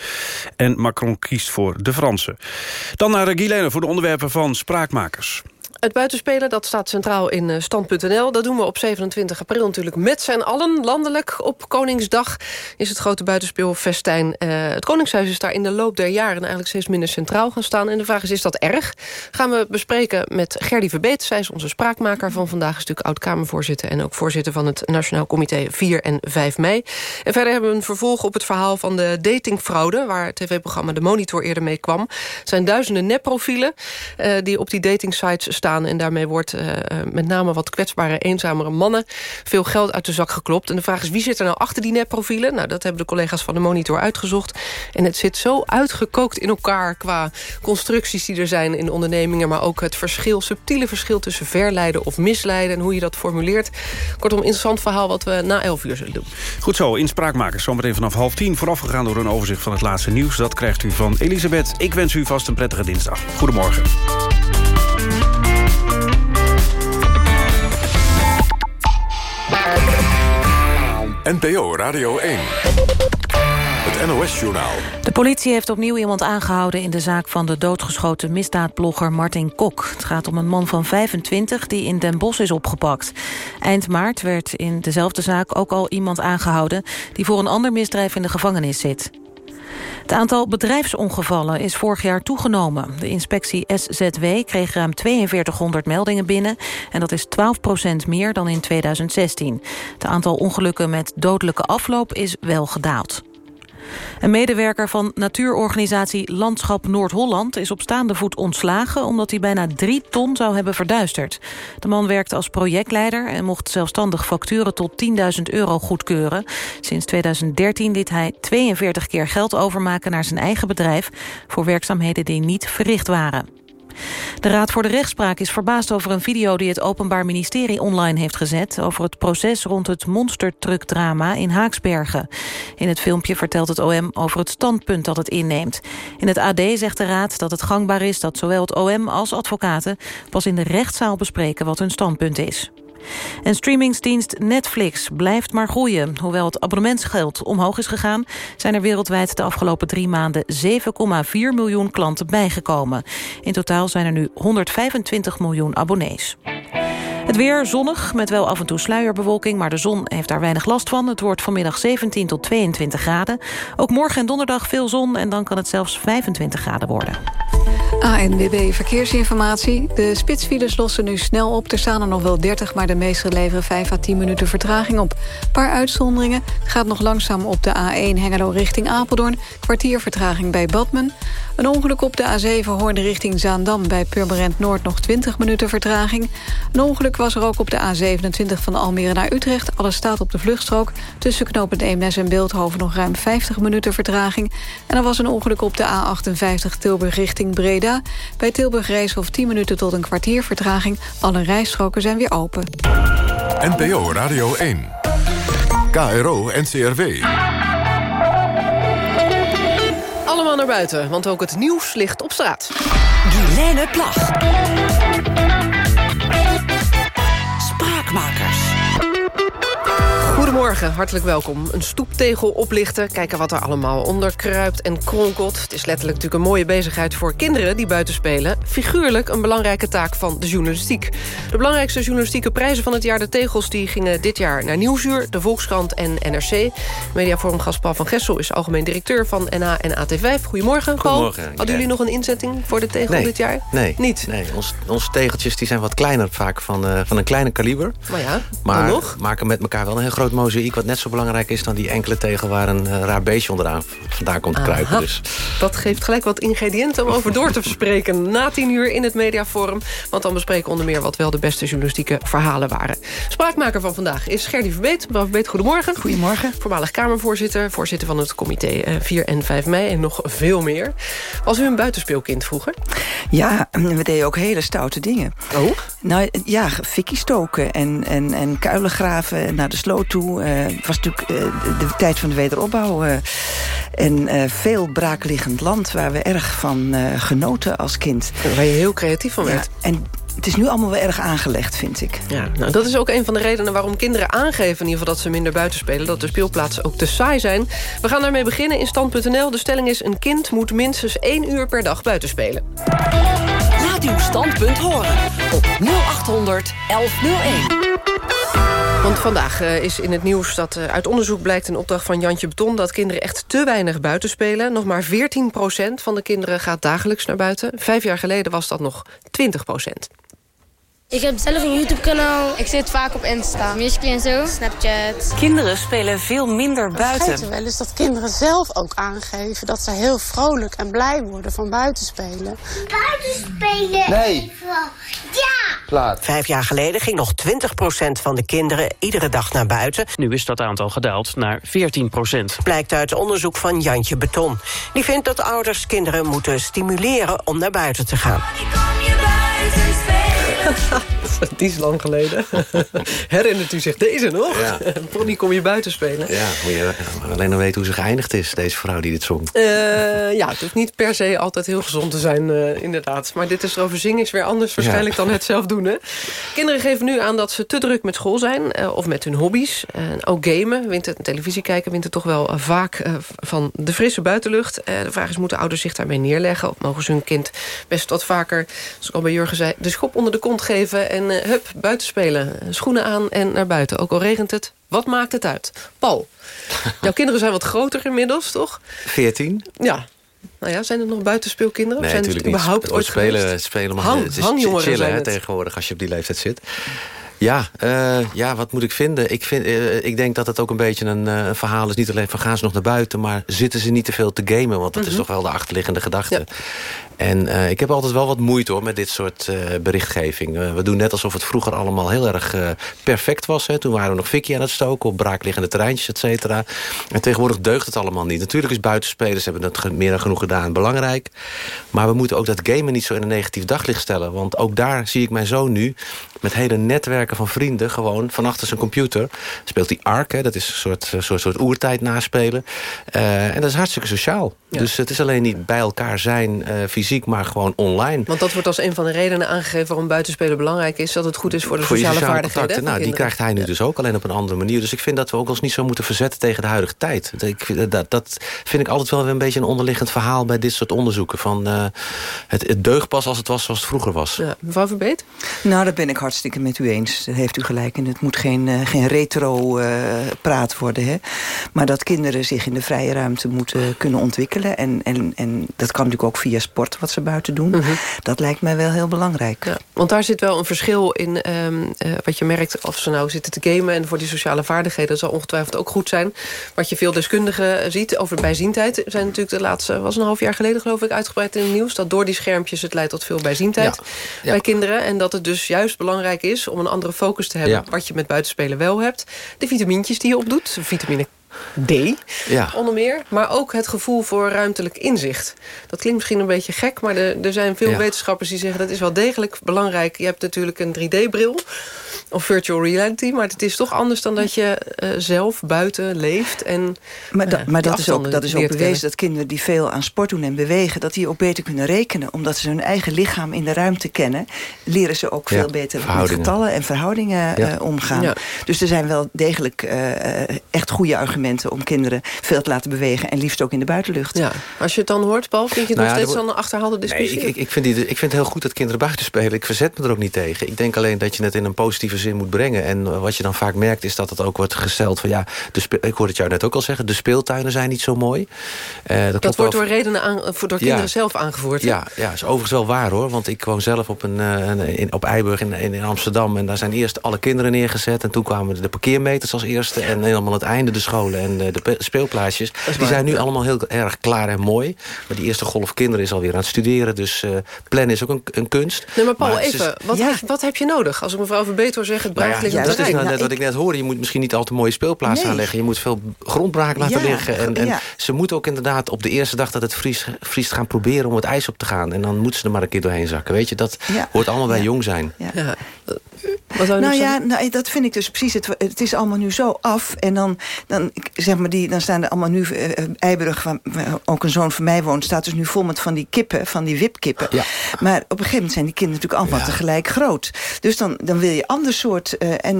En Macron kiest voor de Fransen. Dan naar Guilaine voor de onderwerpen van Spraakmakers. Het buitenspelen dat staat centraal in eh, stand.nl. Dat doen we op 27 april natuurlijk met z'n allen. Landelijk op Koningsdag is het grote buitenspeelfestijn. Uh, het Koningshuis is daar in de loop der jaren eigenlijk steeds minder centraal gaan staan. En de vraag is, is dat erg? Gaan we bespreken met Gerdy Verbeet. Zij is onze spraakmaker van vandaag. Is natuurlijk oud-Kamervoorzitter en ook voorzitter van het Nationaal Comité 4 en 5 mei. En verder hebben we een vervolg op het verhaal van de datingfraude... waar het tv-programma De Monitor eerder mee kwam. Het zijn duizenden nepprofielen uh, die op die datingsites staan en daarmee wordt uh, met name wat kwetsbare, eenzamere mannen... veel geld uit de zak geklopt. En de vraag is, wie zit er nou achter die nepprofielen? Nou, dat hebben de collega's van de Monitor uitgezocht. En het zit zo uitgekookt in elkaar qua constructies die er zijn in ondernemingen... maar ook het verschil, subtiele verschil tussen verleiden of misleiden... en hoe je dat formuleert. Kortom, interessant verhaal wat we na 11 uur zullen doen. Goed zo, inspraakmakers zometeen vanaf half tien... voorafgegaan door een overzicht van het laatste nieuws. Dat krijgt u van Elisabeth. Ik wens u vast een prettige dinsdag. Goedemorgen. NPO Radio 1. Het NOS-journaal. De politie heeft opnieuw iemand aangehouden... in de zaak van de doodgeschoten misdaadblogger Martin Kok. Het gaat om een man van 25 die in Den Bosch is opgepakt. Eind maart werd in dezelfde zaak ook al iemand aangehouden... die voor een ander misdrijf in de gevangenis zit. Het aantal bedrijfsongevallen is vorig jaar toegenomen. De inspectie SZW kreeg ruim 4200 meldingen binnen... en dat is 12% meer dan in 2016. Het aantal ongelukken met dodelijke afloop is wel gedaald. Een medewerker van natuurorganisatie Landschap Noord-Holland... is op staande voet ontslagen omdat hij bijna drie ton zou hebben verduisterd. De man werkte als projectleider en mocht zelfstandig facturen tot 10.000 euro goedkeuren. Sinds 2013 liet hij 42 keer geld overmaken naar zijn eigen bedrijf... voor werkzaamheden die niet verricht waren. De Raad voor de Rechtspraak is verbaasd over een video... die het Openbaar Ministerie online heeft gezet... over het proces rond het monstertruckdrama in Haaksbergen. In het filmpje vertelt het OM over het standpunt dat het inneemt. In het AD zegt de Raad dat het gangbaar is dat zowel het OM als advocaten... pas in de rechtszaal bespreken wat hun standpunt is. En streamingsdienst Netflix blijft maar groeien. Hoewel het abonnementsgeld omhoog is gegaan... zijn er wereldwijd de afgelopen drie maanden 7,4 miljoen klanten bijgekomen. In totaal zijn er nu 125 miljoen abonnees. Het weer zonnig, met wel af en toe sluierbewolking... maar de zon heeft daar weinig last van. Het wordt vanmiddag 17 tot 22 graden. Ook morgen en donderdag veel zon en dan kan het zelfs 25 graden worden. ANWB Verkeersinformatie. De spitsfiles lossen nu snel op. Er staan er nog wel 30, maar de meeste leveren 5 à 10 minuten vertraging op. Een paar uitzonderingen. Gaat nog langzaam op de A1 Hengelo richting Apeldoorn. Kwartier vertraging bij Badmen. Een ongeluk op de A7 Hoorn richting Zaandam... bij Purmerend Noord nog 20 minuten vertraging. Een ongeluk was er ook op de A27 van Almere naar Utrecht. Alles staat op de vluchtstrook. Tussen knooppunt Eemnes en Beeldhoven nog ruim 50 minuten vertraging. En er was een ongeluk op de A58 Tilburg richting Breda. Bij Tilburg Reeshof 10 minuten tot een kwartier vertraging. Alle rijstroken zijn weer open. NPO Radio 1. KRO NCRW. Buiten, want ook het nieuws ligt op straat. Guilaine Plag. Spraakmakers. Goedemorgen, hartelijk welkom. Een stoeptegel oplichten, kijken wat er allemaal onder kruipt en kronkelt. Het is letterlijk natuurlijk een mooie bezigheid voor kinderen die buiten spelen. Figuurlijk een belangrijke taak van de journalistiek. De belangrijkste journalistieke prijzen van het jaar, de tegels... die gingen dit jaar naar Nieuwsuur, de Volkskrant en NRC. Mediaforumgast Paul van Gessel is algemeen directeur van NH en AT5. Goedemorgen, Paul. Goedemorgen. Hadden jullie nog een inzetting voor de tegel nee, dit jaar? Nee. Niet? Nee, ons, onze tegeltjes die zijn wat kleiner vaak, van, uh, van een kleine kaliber. Maar ja, maar nog? maken met elkaar wel een heel groot mozaïek... wat net zo belangrijk is dan die enkele tegel... waar een uh, raar beestje onderaan vandaan komt Aha. kruipen. Dus. Dat geeft gelijk wat ingrediënten om over door te verspreken. Na tien uur in het Mediaforum. Want dan bespreken we onder meer wat wel de beste journalistieke verhalen waren. Spraakmaker van vandaag is Gerdy Verbeet. Mevrouw Verbeet, goedemorgen. Goedemorgen. Voormalig Kamervoorzitter. Voorzitter van het comité uh, 4 en 5 mei. En nog veel meer. Was u een buitenspeelkind vroeger? Ja, we deden ook hele stoute dingen. Oh? Nou ja, fikkie stoken en, en, en kuilen graven naar de sloot toe. Uh, het was natuurlijk uh, de, de, tijd van de wederopbouw. Uh, en veel braakliggend land waar we erg van genoten als kind. Waar je heel creatief van werd. Ja, en het is nu allemaal wel erg aangelegd, vind ik. Ja, nou, dat is ook een van de redenen waarom kinderen aangeven... in ieder geval dat ze minder buiten spelen. Dat de speelplaatsen ook te saai zijn. We gaan daarmee beginnen in Stand.nl. De stelling is... een kind moet minstens één uur per dag buiten spelen. Laat uw standpunt horen op 0800 1101. Want vandaag uh, is in het nieuws dat uh, uit onderzoek blijkt... een opdracht van Jantje Beton dat kinderen echt te weinig buiten spelen. Nog maar 14% van de kinderen gaat dagelijks naar buiten. Vijf jaar geleden was dat nog 20 ik heb zelf een YouTube-kanaal. Ik zit vaak op Insta. Musical.ly en zo. Snapchat. Kinderen spelen veel minder buiten. Het wel eens dat kinderen zelf ook aangeven... dat ze heel vrolijk en blij worden van buitenspelen. Buitenspelen? Nee. Ja! Plaat. Vijf jaar geleden ging nog 20% van de kinderen iedere dag naar buiten. Nu is dat aantal gedaald naar 14% Blijkt uit onderzoek van Jantje Beton. Die vindt dat ouders kinderen moeten stimuleren om naar buiten te gaan. 哈 哈 Die is lang geleden. Herinnert u zich deze nog? Ja. Pony, kom je buiten spelen? Ja, moet je alleen nog weten hoe ze geëindigd is, deze vrouw die dit zong. Uh, ja, het hoeft niet per se altijd heel gezond te zijn, uh, inderdaad. Maar dit is erover zingen is weer anders waarschijnlijk ja. dan het zelf doen. Hè? Kinderen geven nu aan dat ze te druk met school zijn. Uh, of met hun hobby's. ook gamen, wint het, televisie kijken, wint het toch wel vaak van de frisse buitenlucht. de vraag is, moeten ouders zich daarmee neerleggen? Of mogen ze hun kind best wat vaker, zoals ik al bij Jurgen zei... de schop onder de kont geven en uh, hup, buiten spelen. Schoenen aan en naar buiten. Ook al regent het, wat maakt het uit? Paul, jouw kinderen zijn wat groter inmiddels, toch? 14. Ja. Nou ja, zijn er nog buitenspeelkinderen? Nee, zijn natuurlijk het überhaupt niet. ooit spelen, spelen maar Hang, het is hangjongeren chillen hè, tegenwoordig als je op die leeftijd zit. Ja, uh, ja, wat moet ik vinden? Ik, vind, uh, ik denk dat het ook een beetje een uh, verhaal is. Niet alleen van gaan ze nog naar buiten... maar zitten ze niet te veel te gamen? Want dat mm -hmm. is toch wel de achterliggende gedachte. Ja. En uh, ik heb altijd wel wat moeite hoor met dit soort uh, berichtgeving. Uh, we doen net alsof het vroeger allemaal heel erg perfect was. Hè. Toen waren we nog fikkie aan het stoken op braakliggende terreintjes, et cetera. En tegenwoordig deugt het allemaal niet. Natuurlijk is buitenspelers, hebben het meer dan genoeg gedaan, belangrijk. Maar we moeten ook dat gamen niet zo in een negatief daglicht stellen. Want ook daar zie ik mijn zoon nu met hele netwerken van vrienden... gewoon van achter zijn computer. Speelt hij Ark, hè, dat is een soort, soort, soort oertijd naspelen. En dat is hartstikke sociaal. Ja. Dus het is alleen niet bij elkaar zijn uh, fysiek, maar gewoon online. Want dat wordt als een van de redenen aangegeven... waarom buitenspelen belangrijk is... dat het goed is voor de voor sociale, sociale vaardigheden. Contacten. Nou, die krijgt hij nu ja. dus ook, alleen op een andere manier. Dus ik vind dat we ook ons niet zo moeten verzetten tegen de huidige tijd. Ik, dat, dat vind ik altijd wel weer een beetje een onderliggend verhaal... bij dit soort onderzoeken. Van, uh, het, het deugt pas als het was zoals het vroeger was. Ja. Mevrouw Verbeet? Nou, dat ben ik hartstikke met u eens. Daar heeft u gelijk in. Het moet geen, uh, geen retro-praat worden. Hè? Maar dat kinderen zich in de vrije ruimte moeten kunnen ontwikkelen. En, en, en dat kan natuurlijk ook via sport wat ze buiten doen. Mhm. Dat lijkt mij wel heel belangrijk. Ja, want daar zit wel een verschil in um, uh, wat je merkt... of ze nou zitten te gamen en voor die sociale vaardigheden... zal ongetwijfeld ook goed zijn. Wat je veel deskundigen ziet over bijziendheid... zijn natuurlijk de laatste, was een half jaar geleden geloof ik... uitgebreid in het nieuws, dat door die schermpjes... het leidt tot veel bijziendheid bij kinderen. En dat het dus juist belangrijk is om een andere focus te hebben... wat je met buitenspelen wel hebt. De vitamintjes die je opdoet, vitamine D, ja. onder meer. Maar ook het gevoel voor ruimtelijk inzicht. Dat klinkt misschien een beetje gek, maar er, er zijn veel wetenschappers die zeggen... dat is wel degelijk belangrijk. Je hebt natuurlijk een 3D-bril of virtual reality. Maar het is toch anders dan dat je uh, zelf buiten leeft. En, maar, da, maar dat is ook, dat is ook bewezen dat kinderen die veel aan sport doen en bewegen... dat die ook beter kunnen rekenen. Omdat ze hun eigen lichaam in de ruimte kennen... leren ze ook veel beter met getallen en verhoudingen uh, omgaan. Ja. Dus er zijn wel degelijk uh, echt goede argumenten... om kinderen veel te laten bewegen en liefst ook in de buitenlucht. Ja. Als je het dan hoort, Paul, vind je het nou nog steeds een achterhaalde discussie? Nee, ik, ik, vind die, ik vind het heel goed dat kinderen buiten spelen. Ik verzet me er ook niet tegen. Ik denk alleen dat je het in een positieve zin moet brengen. En wat je dan vaak merkt is dat het ook wordt gesteld van... ja, de ik hoorde het jou net ook al zeggen, de speeltuinen zijn niet zo mooi. Uh, dat, dat wordt door redenen aan, door kinderen zelf aangevoerd. Ja, ja, is overigens wel waar hoor. Want ik woon zelf op, een, uh, in, op Eiburg in, in, Amsterdam. En daar zijn eerst alle kinderen neergezet. En toen kwamen de parkeermeters als eerste. En helemaal het einde de scholen en de, de speelplaatsjes. Die zijn nu allemaal heel erg klaar en mooi. Maar die eerste golf kinderen is alweer aan het studeren. Dus uh, plannen is ook een, een kunst. Nee, maar Paul, even. Wat, ja. heb, wat heb je nodig? Als ik mevrouw Verbeter zeg, het nou ja, dat is nou net wat ik net hoorde. Je moet misschien niet al te mooie speelplaatsen aanleggen. Je moet veel grondbraak laten liggen. En, en ze moeten ook inderdaad op de eerste dag dat het vriest, vriest gaan proberen om het ijs op te gaan. En dan moeten ze er maar een keer doorheen zakken. Weet je, dat hoort allemaal bij jong zijn. Ja. nou ja, nou, dat vind ik dus precies. Het, het is allemaal nu zo af. En dan, dan, zeg maar die, dan staan er allemaal nu... Uh, Eiburg, waar ook een zoon van mij woont... staat dus nu vol met van die kippen, van die wipkippen. Ja. Maar op een gegeven moment zijn die kinderen natuurlijk allemaal tegelijk groot. Dus dan, dan wil je ander soort... Uh, en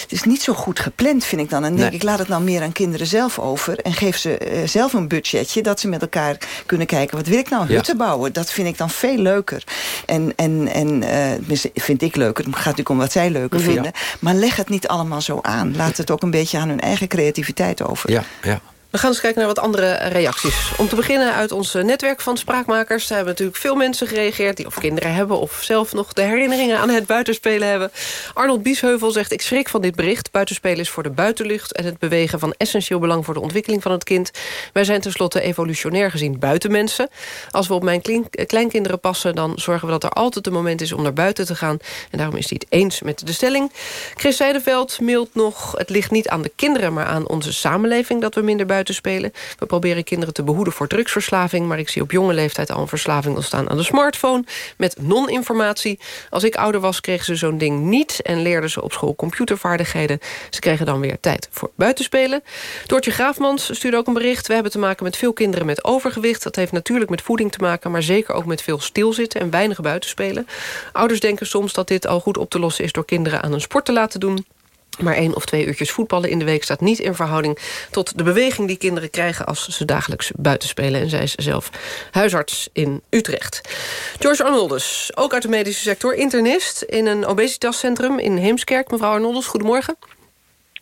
het is niet zo goed gepland, vind ik dan. En denk ik, laat het nou meer aan kinderen zelf over. En geef ze zelf een budgetje. Dat ze met elkaar kunnen kijken, wat wil ik nou? Hutten bouwen. Dat vind ik dan veel leuker. En, en, en vind ik leuker. Het gaat natuurlijk om wat zij leuker -hmm. vinden. Maar leg het niet allemaal zo aan. Laat het ook een beetje aan hun eigen creativiteit Ja, ja. We gaan eens kijken naar wat andere reacties. Om te beginnen uit ons netwerk van spraakmakers. Daar hebben natuurlijk veel mensen gereageerd... die of kinderen hebben of zelf nog de herinneringen aan het buitenspelen hebben. Arnold Biesheuvel zegt... ik schrik van dit bericht. Buitenspelen is voor de buitenlucht... en het bewegen van essentieel belang voor de ontwikkeling van het kind. Wij zijn tenslotte evolutionair gezien buitenmensen. Als we op mijn kleinkinderen passen... dan zorgen we dat er altijd een moment is om naar buiten te gaan. En daarom is hij het eens met de stelling. Chris Zeideveld mailt nog... het ligt niet aan de kinderen, maar aan onze samenleving... dat we minder buiten te spelen. We proberen kinderen te behoeden voor drugsverslaving... maar ik zie op jonge leeftijd al een verslaving ontstaan aan de smartphone... met non-informatie. Als ik ouder was, kregen ze zo'n ding niet... en leerden ze op school computervaardigheden. Ze kregen dan weer tijd voor buitenspelen. Doortje Graafmans stuurde ook een bericht. We hebben te maken met veel kinderen met overgewicht. Dat heeft natuurlijk met voeding te maken... maar zeker ook met veel stilzitten en weinig buitenspelen. Ouders denken soms dat dit al goed op te lossen is... door kinderen aan een sport te laten doen... Maar één of twee uurtjes voetballen in de week staat niet in verhouding... tot de beweging die kinderen krijgen als ze dagelijks buiten spelen. En zij is zelf huisarts in Utrecht. George Arnoldus, ook uit de medische sector, internist... in een obesitascentrum in Heemskerk. Mevrouw Arnoldus, goedemorgen.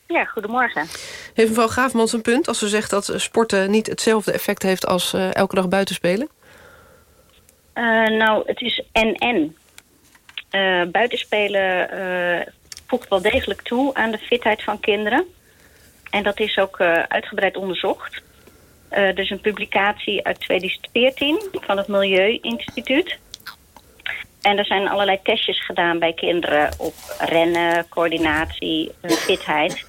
Ja, goedemorgen. Heeft mevrouw Graafmans een punt als ze zegt dat sporten niet hetzelfde effect heeft als uh, elke dag buiten spelen? Uh, nou, het is en-en. Uh, buitenspelen voegt wel degelijk toe aan de fitheid van kinderen. En dat is ook uh, uitgebreid onderzocht. Uh, is een publicatie uit 2014 van het Milieuinstituut. En er zijn allerlei testjes gedaan bij kinderen op rennen, coördinatie, uh, fitheid.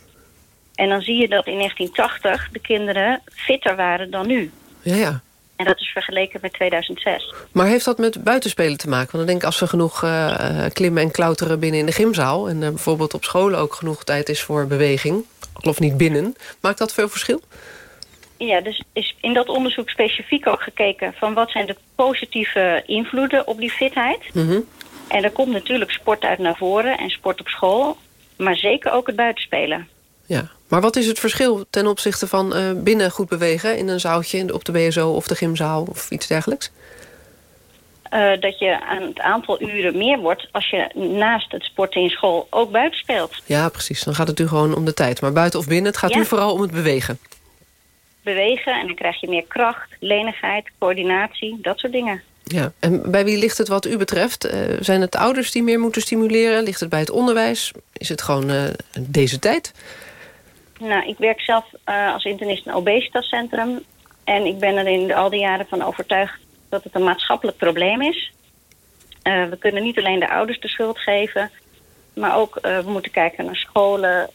En dan zie je dat in 1980 de kinderen fitter waren dan nu. Ja, ja. En dat is vergeleken met 2006. Maar heeft dat met buitenspelen te maken? Want dan denk ik als we genoeg uh, klimmen en klauteren binnen in de gymzaal... en uh, bijvoorbeeld op school ook genoeg tijd is voor beweging... of niet binnen, maakt dat veel verschil? Ja, dus is in dat onderzoek specifiek ook gekeken... van wat zijn de positieve invloeden op die fitheid. Mm -hmm. En er komt natuurlijk sport uit naar voren en sport op school... maar zeker ook het buitenspelen. Ja, maar wat is het verschil ten opzichte van uh, binnen goed bewegen... in een zaaltje op de BSO of de gymzaal of iets dergelijks? eh, dat je aan het aantal uren meer wordt... als je naast het sporten in school ook buiten speelt. Ja, precies. Dan gaat het u gewoon om de tijd. Maar buiten of binnen, het gaat Ja. u vooral om het bewegen. Bewegen en dan krijg je meer kracht, lenigheid, coördinatie, dat soort dingen. Ja. En bij wie ligt het wat u betreft? Eh, zijn het ouders die meer moeten stimuleren? Ligt het bij het onderwijs? Is het gewoon eh, deze tijd? Nou, ik werk zelf eh, als internist in een obesitascentrum. En ik ben er in al die jaren van overtuigd dat het een maatschappelijk probleem is. Eh, we kunnen niet alleen de ouders de schuld geven. Maar ook eh, we moeten kijken naar scholen,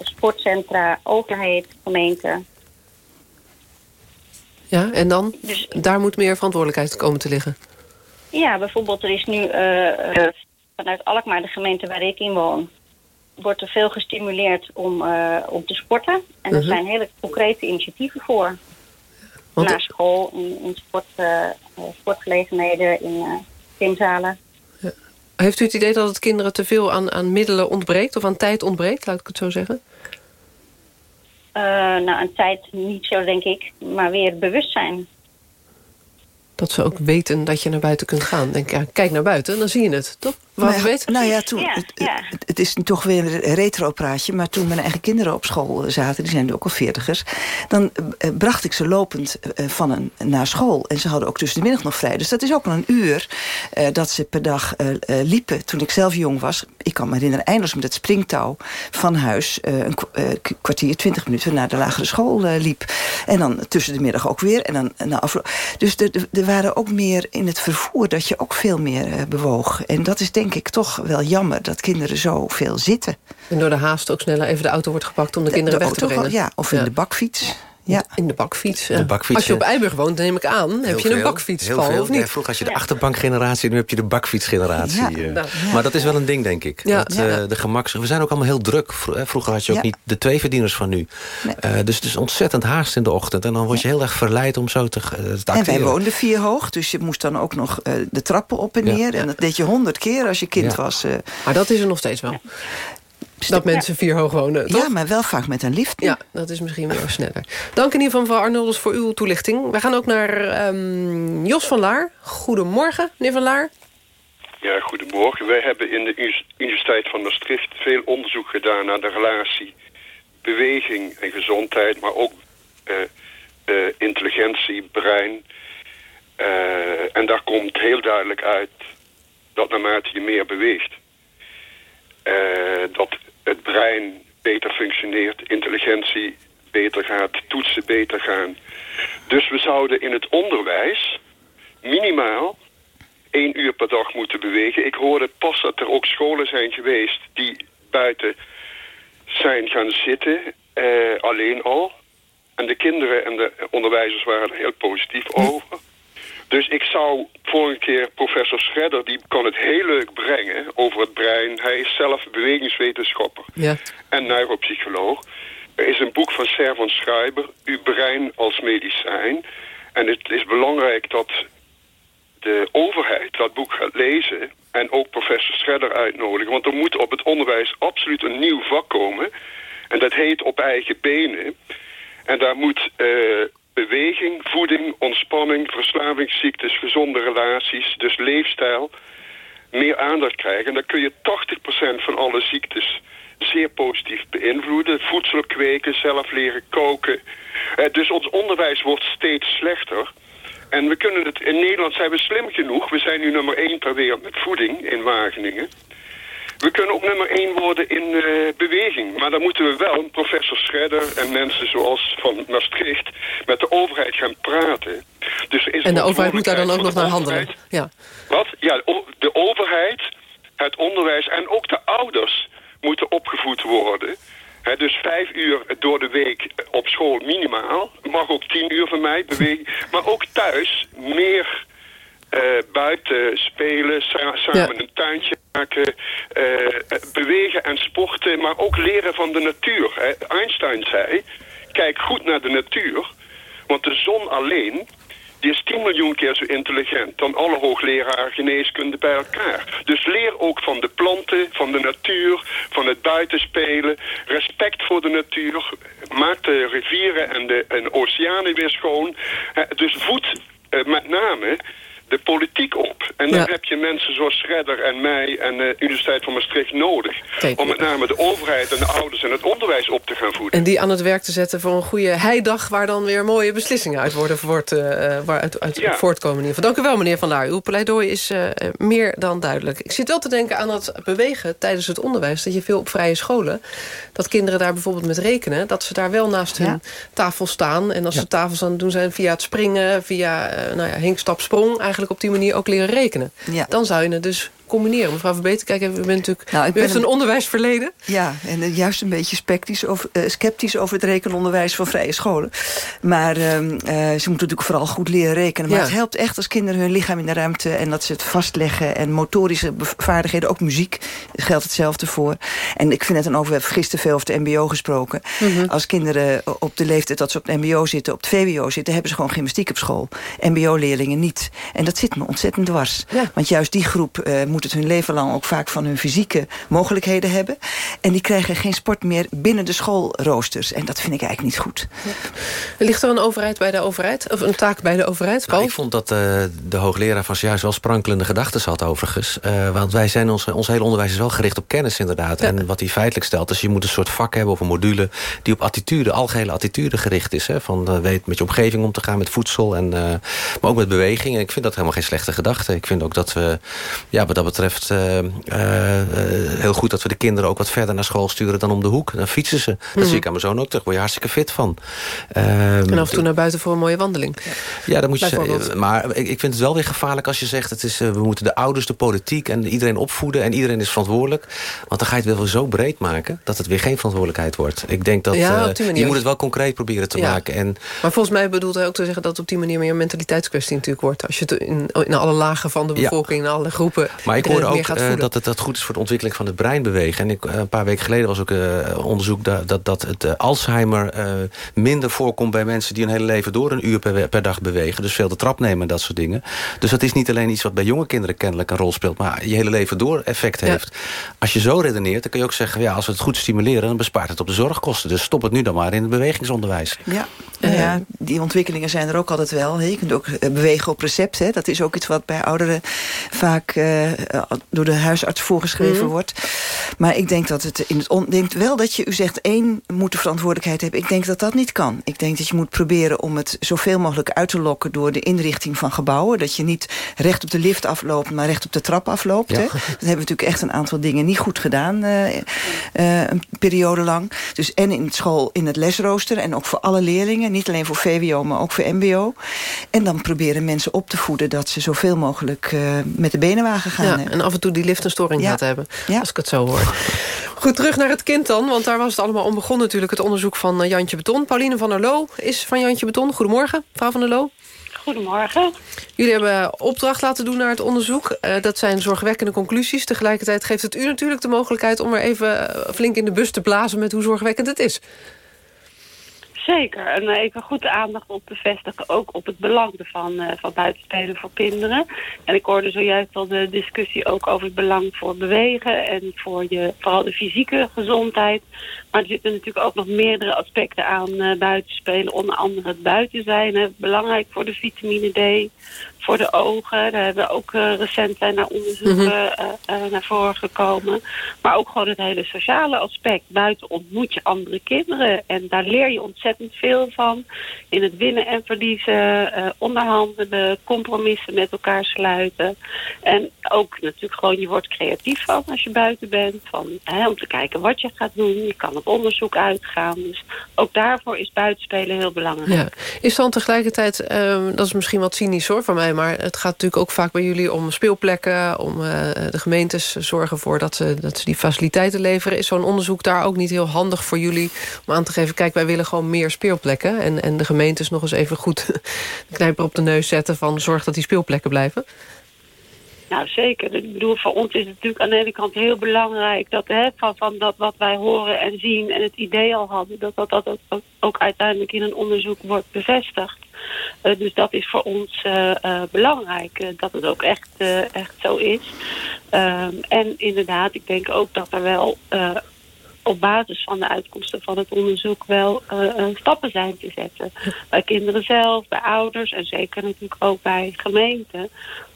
sportcentra, overheid, gemeente. Ja, en dan? Dus- Daar moet meer verantwoordelijkheid komen te liggen. Ja, bijvoorbeeld er is nu vanuit Alkmaar, de gemeente waar ik in woon... wordt er veel gestimuleerd om, eh, om te sporten. En er Mhm. zijn hele concrete initiatieven voor. Want- Naar school, in, in sport, eh, eh, sportgelegenheden, in gymzalen. Heeft u het idee dat het kinderen te veel aan, aan middelen ontbreekt... of aan tijd ontbreekt, laat ik het zo zeggen? Nou, een tijd niet zo, denk ik, maar weer bewustzijn. Dat ze ook weten dat je naar buiten kunt gaan. Denk, ja, kijk naar buiten, dan zie je het, toch? Waar we ja, weten. nou ja, toen, Ja, het, ja. het- het is toch weer een retro-praatje... maar toen mijn eigen kinderen op school eh, zaten... die zijn ook al veertigers... dan eh, bracht ik ze lopend eh, van een, naar school. En ze hadden ook tussen de middag nog vrij. Dus dat is ook al een uur eh, dat ze per dag eh, eh, liepen. Toen ik zelf jong was, ik kan me herinneren... eindeloos met het springtouw van huis... eh, een eh, kwartier, twintig minuten naar de lagere school eh, liep. En dan tussen de middag ook weer. En dan, na afloop. Dus er- waren ook meer in het vervoer... dat je ook veel meer eh, bewoog. En dat is denk ik toch wel jammer... dat kinderen zoveel zitten. En door de haast ook sneller even de auto wordt gepakt... om de kinderen de weg te brengen. ja, of in de bakfiets. Ja. In de bakfiets. De bakfiets, Als je op. Eiburg woont, neem ik aan... heb je een veel, bakfiets, heel Paul, veel. of niet? Nee, vroeger had je de achterbankgeneratie, nu heb je de bakfietsgeneratie. Ja, eh. nou, Maar dat is wel een ding, denk ik. Ja. Dat, eh, Ja. de gemaks... We zijn ook allemaal heel druk. Vroeger had je ook Ja. niet de twee verdieners van nu. Eh, dus het is ontzettend haast in de ochtend. En dan word je heel erg verleid om zo te, eh, te En wij woonden vier hoog, dus je moest dan ook nog eh, de trappen op en Ja. neer. En dat deed je honderd keer als je kind Ja. was. eh. Maar dat is er nog steeds wel. Dat mensen vier hoog wonen, toch? ja, maar wel vaak met een lift. Ja, dat is misschien weer sneller. Dank in ieder geval mevrouw Arnoldus voor uw toelichting. We gaan ook naar ehm, Jos van Laar. Goedemorgen, meneer van Laar. Ja, goedemorgen. Wij hebben in de Uni- Universiteit van Maastricht veel onderzoek gedaan naar de relatie beweging en gezondheid, maar ook eh, eh, intelligentie, brein. Eh, en daar komt heel duidelijk uit dat naarmate je meer beweegt, eh, dat het brein beter functioneert, intelligentie beter gaat, toetsen beter gaan. Dus we zouden in het onderwijs minimaal één uur per dag moeten bewegen. Ik hoorde pas dat er ook scholen zijn geweest die buiten zijn gaan zitten, eh, alleen al. En de kinderen en de onderwijzers waren er heel positief over. Dus ik zou vorige keer professor Schredder, die kan het heel leuk brengen over het brein. Hij is zelf bewegingswetenschapper Ja. en neuropsycholoog. Er is een boek van Servan Schreiber, Uw brein als medicijn. En het is belangrijk dat de overheid dat boek gaat lezen... en ook professor Schredder uitnodigen. Want er moet op het onderwijs absoluut een nieuw vak komen. En dat heet op eigen benen. En daar moet eh, beweging, voeding, ontspanning, verslavingsziektes... gezonde relaties, dus leefstijl, meer aandacht krijgen. En dan kun je 80% van alle ziektes zeer positief beïnvloeden. Voedsel kweken, zelf leren koken. Eh, dus ons onderwijs wordt steeds slechter... En we kunnen het, in Nederland zijn we slim genoeg. We zijn nu nummer 1 ter wereld met voeding in Wageningen. We kunnen ook nummer 1 worden in eh, beweging. Maar dan moeten we wel, professor Schredder en mensen zoals van Maastricht... met de overheid gaan praten. Dus is En de overheid moet daar dan ook nog naar handelen. Ja. Wat? Ja, de overheid, het onderwijs en ook de ouders moeten opgevoed worden. Dus vijf uur door de week op school minimaal. Mag ook tien uur van mij bewegen. Maar ook thuis meer eh, buiten spelen, sa- samen een tuintje maken, eh, bewegen en sporten, maar ook leren van de natuur. Hè. Einstein zei, kijk goed naar de natuur, want de zon alleen die is 10 miljoen keer zo intelligent dan alle hoogleraren geneeskunde bij elkaar. Dus leer ook van de planten, van de natuur, van het buitenspelen. Respect voor de natuur. Maak de rivieren en de en oceanen weer schoon. Dus voed eh, met name de politiek op. En dan heb je mensen zoals Schredder en mij en de Universiteit van Maastricht nodig... om met name de overheid en de ouders en het onderwijs op te gaan voeden. En die aan het werk te zetten voor een goede heidag... waar dan weer mooie beslissingen uit worden wordt, uh, waar uit, uit voortkomen. In ieder geval. Dank u wel, meneer Van Laar. Uw pleidooi is uh, meer dan duidelijk. Ik zit wel te denken aan het bewegen tijdens het onderwijs... dat je veel op vrije scholen... dat kinderen daar bijvoorbeeld met rekenen... dat ze daar wel naast hun tafel staan. En als ze tafels aan het doen zijn via het springen... via uh, nou ja, hinkstap, sprong... eigenlijk op die manier ook leren rekenen. Dan zou je het dus combineren. Mevrouw Verbeter, kijk, u bent natuurlijk nou, ik ben een, onderwijsverleden. Ja, en uh, juist een beetje sceptisch over, uh, sceptisch over het rekenonderwijs van vrije scholen. Maar uh, ze moeten natuurlijk vooral goed leren rekenen. Maar het helpt echt als kinderen hun lichaam in de ruimte... en dat ze het vastleggen en motorische vaardigheden, ook muziek, geldt hetzelfde voor. En ik vind het dan over, we hebben gisteren veel over de mbo gesproken. Mhm. Als kinderen op de leeftijd dat ze op het mbo zitten, op het vwo zitten... hebben ze gewoon gymnastiek op school. Mbo-leerlingen niet. En dat zit me ontzettend dwars. Want juist die groep moet het hun leven lang ook vaak van hun fysieke mogelijkheden hebben. En die krijgen geen sport meer binnen de schoolroosters. En dat vind ik eigenlijk niet goed. Ligt er een overheid bij de overheid? Of een taak bij de overheid? Nou, ik vond dat uh, de hoogleraar van zojuist wel sprankelende gedachten had overigens. Uh, want wij zijn ons, ons hele onderwijs is wel gericht op kennis inderdaad. En wat hij feitelijk stelt is je moet een soort vak hebben of een module... die op attitude, algehele attitude gericht is. Hè? Van uh, weet met je omgeving om te gaan, met voedsel. En, maar ook met beweging. En ik vind dat helemaal geen slechte gedachte. Ik vind ook dat we ja, wat dat betreft uh, uh, heel goed dat we de kinderen ook wat verder naar school sturen dan om de hoek. Dan fietsen ze. Dat mhm. zie ik aan mijn zoon ook terug. Word je hartstikke fit van. Ehm, en af en toe naar buiten voor een mooie wandeling. Ja, dan moet je. Maar ik, vind het wel weer gevaarlijk als je zegt: het is, we moeten de ouders, de politiek en iedereen opvoeden en iedereen is verantwoordelijk. Want dan ga je het wel zo breed maken dat het weer geen verantwoordelijkheid wordt. Ik denk dat ja, je moet het wel concreet proberen te maken. En, maar volgens mij bedoelt hij ook te zeggen dat het op die manier meer een mentaliteitskwestie natuurlijk wordt. Als je het in, in alle lagen van de bevolking, in alle groepen. Maar ik hoorde ook uh, dat het dat goed is voor de ontwikkeling van het brein bewegen. En ik, eh, een paar weken geleden was ook uh, onderzoek dat, dat, dat het Alzheimer minder voorkomt bij mensen die een hele leven door een uur per, per, dag bewegen. Dus veel de trap nemen en dat soort dingen. Dus dat is niet alleen iets wat bij jonge kinderen kennelijk een rol speelt, maar je hele leven door effect heeft. Als je zo redeneert, dan kun je ook zeggen, ja, als we het goed stimuleren, dan bespaart het op de zorgkosten. Dus stop het nu dan maar in het bewegingsonderwijs. Ja, ja die ontwikkelingen zijn er ook altijd wel. Je kunt ook bewegen op recept. Hè. Dat is ook iets wat bij ouderen vaak door de huisarts voorgeschreven mhm. wordt. Maar ik denk dat het in het denkt wel dat je, u zegt één moet de verantwoordelijkheid hebben. Ik denk dat dat niet kan. Ik denk dat je moet proberen om het zoveel mogelijk uit te lokken door de inrichting van gebouwen. Dat je niet recht op de lift afloopt, maar recht op de trap afloopt. Hè? Dat hebben we natuurlijk echt een aantal dingen niet goed gedaan. Uh, uh, een periode lang. Dus en in het school, in het lesrooster. En ook voor alle leerlingen. Niet alleen voor VWO, maar ook voor MBO. En dan proberen mensen op te voeden dat ze zoveel mogelijk uh, met de benenwagen gaan. Ja, en af en toe die lift een storing ja. gaat hebben. Ja. Als ik het zo hoor. Goed, terug naar het kind dan. Want daar was het allemaal om begonnen natuurlijk. Het onderzoek van eh, Jantje Beton. Pauline van der Loo is van Jantje Beton. Goedemorgen, mevrouw van der Loo. Goedemorgen. Jullie hebben opdracht laten doen naar het onderzoek. Uh, dat zijn zorgwekkende conclusies. Tegelijkertijd geeft het u natuurlijk de mogelijkheid... om er even eh, flink in de bus te blazen met hoe zorgwekkend het is. Zeker. En eh, even goed de aandacht op te vestigen. Ook op het belang van, uh, van buitenspelen voor kinderen. En ik hoorde zojuist al de discussie ook over het belang voor bewegen. En voor je, vooral de fysieke gezondheid. Maar er zitten natuurlijk ook nog meerdere aspecten aan uh, buitenspelen. Onder andere het buiten zijn. Hè. Belangrijk voor de vitamine D voor de ogen. Daar hebben we ook uh, recent zijn naar onderzoeken mhm. uh, naar voren gekomen. Maar ook gewoon het hele sociale aspect. Buiten ontmoet je andere kinderen. En daar leer je ontzettend veel van. In het winnen en verliezen, onderhandelen, compromissen met elkaar sluiten. En ook natuurlijk gewoon, je wordt creatief van als je buiten bent. Van, hè, om te kijken wat je gaat doen. Je kan op onderzoek uitgaan. Dus ook daarvoor is buitenspelen heel belangrijk. Ja. Is dan tegelijkertijd, ehm, dat is misschien wat cynisch hoor van mij maar het gaat natuurlijk ook vaak bij jullie om speelplekken... om uh, de gemeentes zorgen voor dat ze, dat ze die faciliteiten leveren. Is zo'n onderzoek daar ook niet heel handig voor jullie... om aan te geven, kijk, wij willen gewoon meer speelplekken... en, en de gemeentes nog eens even goed de knijper op de neus zetten... van zorg dat die speelplekken blijven? Nou, zeker. Ik bedoel, voor ons is het natuurlijk aan de ene kant heel belangrijk... dat hè, van, van dat wat wij horen en zien en het idee al hadden... dat dat, dat ook, ook uiteindelijk in een onderzoek wordt bevestigd. Uh, dus dat is voor ons uh, uh, belangrijk, dat het ook echt, echt zo is. Um, en inderdaad, ik denk ook dat er wel op basis van de uitkomsten van het onderzoek wel eh, eh, stappen zijn te zetten. Bij kinderen zelf, bij ouders en zeker natuurlijk ook bij gemeenten.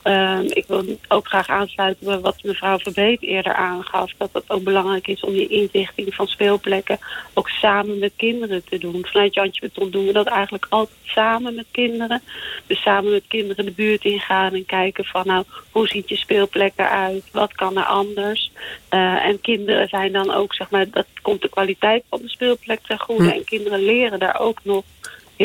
Ehm, ik wil ook graag aansluiten bij wat mevrouw Verbeet eerder aangaf. Dat het ook belangrijk is om die inrichting van speelplekken ook samen met kinderen te doen. Vanuit Jantje Beton doen we dat eigenlijk altijd samen met kinderen. Dus samen met kinderen de buurt ingaan en kijken van nou, hoe ziet je speelplek eruit? Wat kan er anders? Uh, en kinderen zijn dan ook, zeg maar, dat komt de kwaliteit van de speelplek ten goede. Hm. En kinderen leren daar ook nog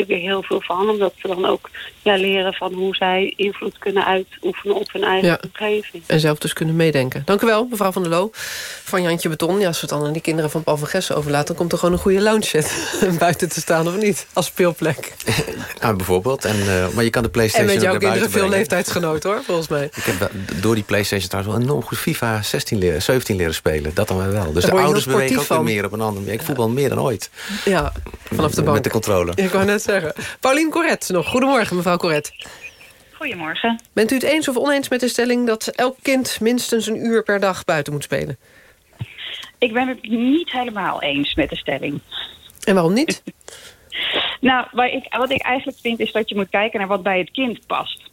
weer heel veel van. Omdat ze dan ook ja, leren van hoe zij invloed kunnen uitoefenen op hun eigen Ja. omgeving. En zelf dus kunnen meedenken. Dank u wel, mevrouw Van der Loo. Van Jantje Beton. Ja, als we het dan aan die kinderen van Paul van Gessen overlaten... dan komt er gewoon een goede lounge set buiten te staan, of niet? Als speelplek. Nou, bijvoorbeeld. En, eh, maar je kan de En PlayStation met jouw kinderen veel leeftijdsgenoten, hoor, volgens mij. Ik heb door die PlayStation trouwens wel enorm goed FIFA 16 leren, 17 leren spelen. Dat dan wel. Dus Daar de ouders bewegen ook van. meer op een andere manier. Ik voetbal meer dan ooit. Ja, vanaf de bank. Met de controller. Ik wou net zeggen. Paulien Corret nog. Goedemorgen, mevrouw Corret. Goedemorgen. Bent u het eens of oneens met de stelling... dat elk kind minstens een uur per dag buiten moet spelen? Ik ben het niet helemaal eens met de stelling. En waarom niet? nou, waar ik, wat ik eigenlijk vind is dat je moet kijken naar wat bij het kind past.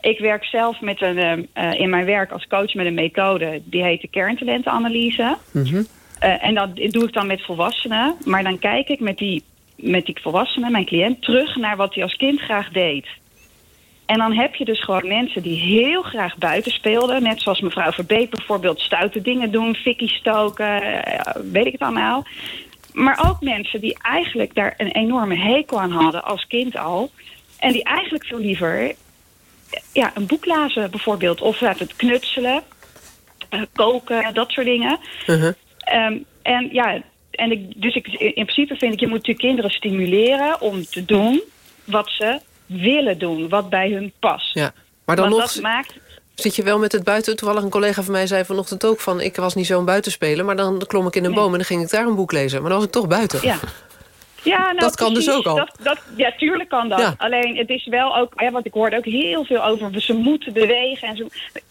Ik werk zelf met een, eh, eh, in mijn werk als coach met een methode... die heet de kerntalentenanalyse. Eh, en dat doe ik dan met volwassenen. Maar dan kijk ik met die, met die volwassenen, mijn cliënt, terug naar wat hij als kind graag deed. En dan heb je dus gewoon mensen die heel graag buiten speelden. Net zoals mevrouw Verbeek bijvoorbeeld stoute dingen doen, fikkie stoken, eh, weet ik het allemaal. Maar ook mensen die eigenlijk daar een enorme hekel aan hadden als kind al. En die eigenlijk veel liever ja, een boek lazen bijvoorbeeld. Of uit het knutselen, eh, koken, dat soort dingen. Ehm, en ja, en ik, dus ik, in principe vind ik, je moet natuurlijk kinderen stimuleren om te doen wat ze willen doen, wat bij hun past. Ja. Maar dan Want nog dat maakt, zit je wel met het buiten... Toevallig een collega van mij zei vanochtend ook van... ik was niet zo'n buitenspeler, maar dan klom ik in een boom... en dan ging ik daar een boek lezen. Maar dan was ik toch buiten. Ja. Ja, nou, Dat kan dus ook al. Dat, dat, ja, tuurlijk kan dat. Ja. Alleen het is wel ook, ja, want ik hoorde ook heel veel over ze moeten bewegen en zo.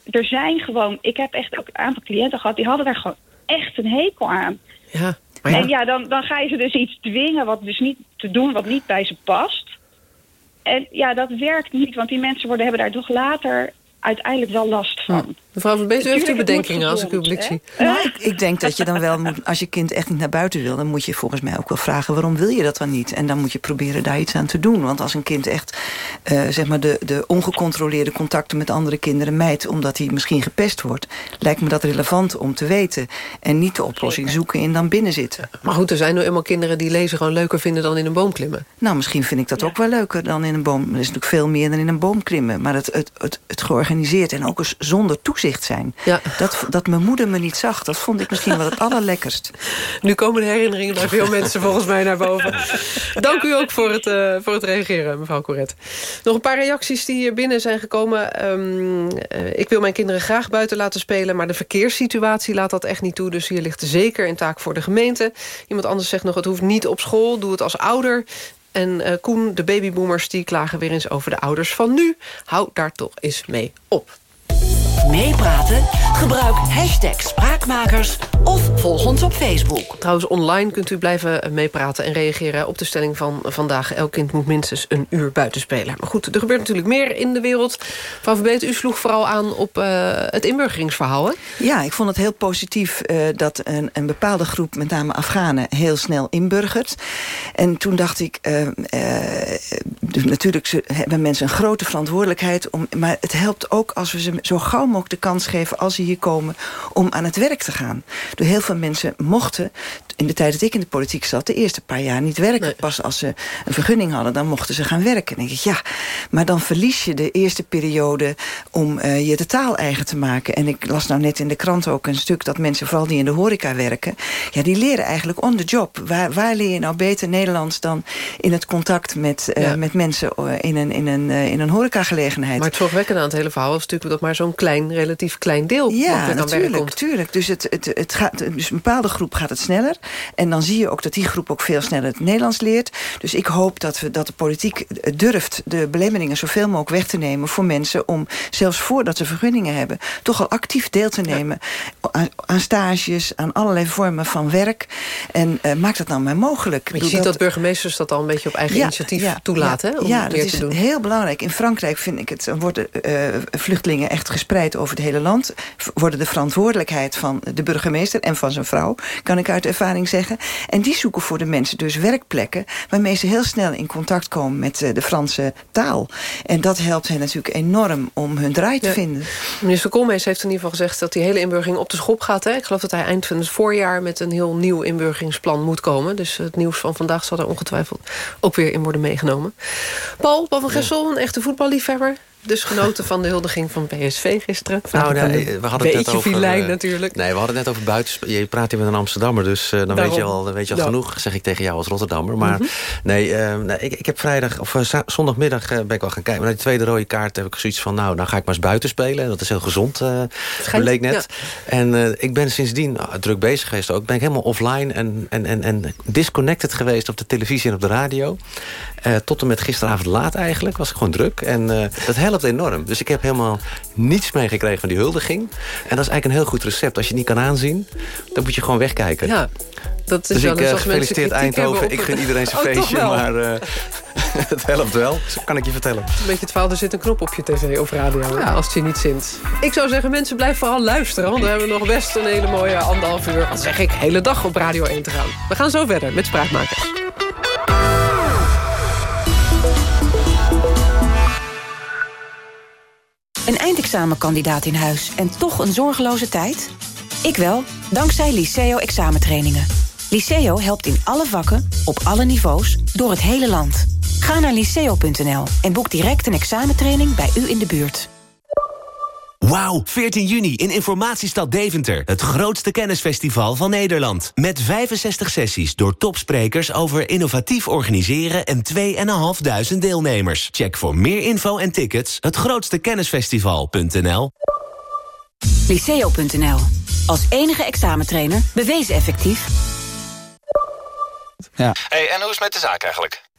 Er zijn gewoon, ik heb echt ook een aantal cliënten gehad die hadden daar gewoon echt een hekel aan. Ja, En ja, dan, dan ga je ze dus iets dwingen wat dus niet te doen wat niet bij ze past. En ja, dat werkt niet, want die mensen worden, hebben daar toch later uiteindelijk wel last van. Mevrouw Van Beet, u heeft uw bedenkingen als ik uw blik zie. Nou, ik, ik denk dat je dan wel moet, als je kind echt niet naar buiten wil... dan moet je volgens mij ook wel vragen waarom wil je dat dan niet? En dan moet je proberen daar iets aan te doen. Want als een kind echt eh, zeg maar de, de ongecontroleerde contacten met andere kinderen mijt... omdat hij misschien gepest wordt, lijkt me dat relevant om te weten. En niet de oplossing zoeken en dan binnen zitten. Maar goed, er zijn nu eenmaal kinderen die lezen gewoon leuker vinden... dan in een boom klimmen. Nou, misschien vind ik dat ook wel leuker dan in een boom. Er is natuurlijk veel meer dan in een boom klimmen. Maar het, het, het, het georganiseerd en ook eens zonder toezicht zijn. Dat, dat mijn moeder me niet zag, dat vond ik misschien wel het allerlekkerst. Nu komen de herinneringen bij veel mensen volgens mij naar boven. Dank u ook voor het, eh, voor het reageren, mevrouw Corret. Nog een paar reacties die hier binnen zijn gekomen. Ehm, eh, ik wil mijn kinderen graag buiten laten spelen... maar de verkeerssituatie laat dat echt niet toe. Dus hier ligt zeker een taak voor de gemeente. Iemand anders zegt nog, het hoeft niet op school. Doe het als ouder. En eh, Koen, de babyboomers, die klagen weer eens over de ouders van nu. Hou daar toch eens mee op. Meepraten? Gebruik hashtag Spraakmakers of volg ons op Facebook. Trouwens, online kunt u blijven eh, meepraten en reageren op de stelling van vandaag. Elk kind moet minstens een uur buiten spelen. Maar goed, er gebeurt natuurlijk meer in de wereld. Mevrouw Verbeet, u sloeg vooral aan op eh, het inburgeringsverhaal, hè? Ja, ik vond het heel positief eh, dat een, een bepaalde groep, met name Afghanen, heel snel inburgert. En toen dacht ik, eh, eh, dus natuurlijk ze- hebben mensen een grote verantwoordelijkheid. Om, maar het helpt ook als we ze zo gauw mogelijk de kans geven, als ze hier komen, om aan het werk te gaan. Door heel veel mensen mochten, in de tijd dat ik in de politiek zat, de eerste paar jaar niet werken. Pas als ze een vergunning hadden, dan mochten ze gaan werken. Dan denk ik, ja, maar dan verlies je de eerste periode om eh, je de taal eigen te maken. En ik las nou net in de krant ook een stuk dat mensen, vooral die in de horeca werken, ja, die leren eigenlijk on the job. Waar, waar leer je nou beter Nederlands dan in het contact met, eh, Ja. met mensen eh, in een, in een, in een horecagelegenheid? Maar het zorgwekkende aan het hele verhaal is natuurlijk dat maar zo'n klein, relatief klein deel Ja, natuurlijk, komt. tuurlijk. Dus, het, het, het gaat, dus een bepaalde groep gaat het sneller. En dan zie je ook dat die groep ook veel sneller het Nederlands leert. Dus ik hoop dat, we, dat de politiek durft de belemmeringen zoveel mogelijk weg te nemen voor mensen om, zelfs voordat ze vergunningen hebben, toch al actief deel te nemen aan, aan, stages, aan allerlei vormen van werk. En uh, maak dat nou maar mogelijk. Maar je ziet dat, burgemeesters dat al een beetje op eigen initiatief ja, toelaten. Ja, om ja dat is te doen. heel belangrijk. In Frankrijk vind ik het, worden uh, vluchtelingen echt gespreid over het hele land. Worden de verantwoordelijkheid van de burgemeester en van zijn vrouw, kan ik uit ervaring zeggen. En die zoeken voor de mensen dus werkplekken waarmee ze heel snel in contact komen met de Franse taal. En dat helpt hen natuurlijk enorm om hun draai te vinden. Minister Koolmees heeft in ieder geval gezegd dat die hele inburgering op de schop gaat. Hè? Ik geloof dat hij eind van het voorjaar met een heel nieuw inburgeringsplan moet komen. Dus het nieuws van vandaag zal er ongetwijfeld ook weer in worden meegenomen. Paul, Paul van Gessel, een echte voetballiefhebber dus genoten van de huldiging van PSV gisteren. Nou, nee, we hadden het net over... Filijn, natuurlijk. Nee, we hadden het net over buiten... Je praat hier met een Amsterdammer, dus uh, dan, weet je al, dan weet je al ja. genoeg... zeg ik tegen jou als Rotterdammer. Maar mm -hmm. nee, uh, nee ik, ik heb vrijdag of uh, zondagmiddag ben ik wel gaan kijken. Maar na die tweede rode kaart heb ik zoiets van... nou, dan ga ik maar eens buiten spelen. En dat is heel gezond, bleek net. Ja. En ik ben sindsdien druk bezig geweest ook. Ben ik helemaal offline en, en, en, en disconnected geweest... op de televisie en op de radio. Tot en met gisteravond laat eigenlijk. Was ik gewoon druk. En dat helpt enorm. Dus ik heb helemaal niets meegekregen van die huldiging. En dat is eigenlijk een heel goed recept. Als je het niet kan aanzien, dan moet je gewoon wegkijken. Ja, dat is dus ik uh, gefeliciteerd Eindhoven. Ik gun iedereen zijn oh, feestje, maar het helpt wel. Kan ik je vertellen. Een beetje het verhaal, er zit een knop op je tv of radio. Ja. Als het je niet zint. Ik zou zeggen, mensen, blijf vooral luisteren. Want we hebben nog best een hele mooie anderhalf uur. Wat zeg ik, hele dag op Radio 1 te gaan. We gaan zo verder met Spraakmakers. Een eindexamenkandidaat in huis en toch een zorgeloze tijd? Ik wel, dankzij Liceo examentrainingen. Liceo helpt in alle vakken, op alle niveaus, door het hele land. Ga naar liceo.nl en boek direct een examentraining bij u in de buurt. Wauw, 14 juni in Informatiestad Deventer. Het grootste kennisfestival van Nederland. Met 65 sessies door topsprekers over innovatief organiseren... en 2.500 deelnemers. Check voor meer info en tickets hetgrootstekennisfestival.nl Liceo.nl. Als enige examentrainer bewezen effectief. Ja. Hey, en hoe is het met de zaak eigenlijk?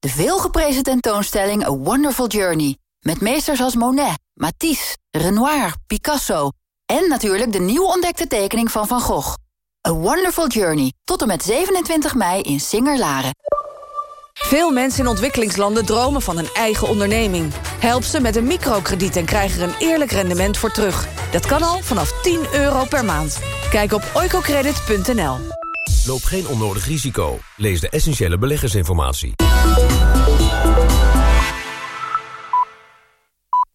De veelgeprezen tentoonstelling A Wonderful Journey. Met meesters als Monet, Matisse, Renoir, Picasso... en natuurlijk de nieuw ontdekte tekening van Van Gogh. A Wonderful Journey. Tot en met 27 mei in Singer-Laren. Veel mensen in ontwikkelingslanden dromen van een eigen onderneming. Help ze met een microkrediet en krijg er een eerlijk rendement voor terug. Dat kan al vanaf 10 euro per maand. Kijk op oicocredit.nl. Loop geen onnodig risico. Lees de essentiële beleggersinformatie. love.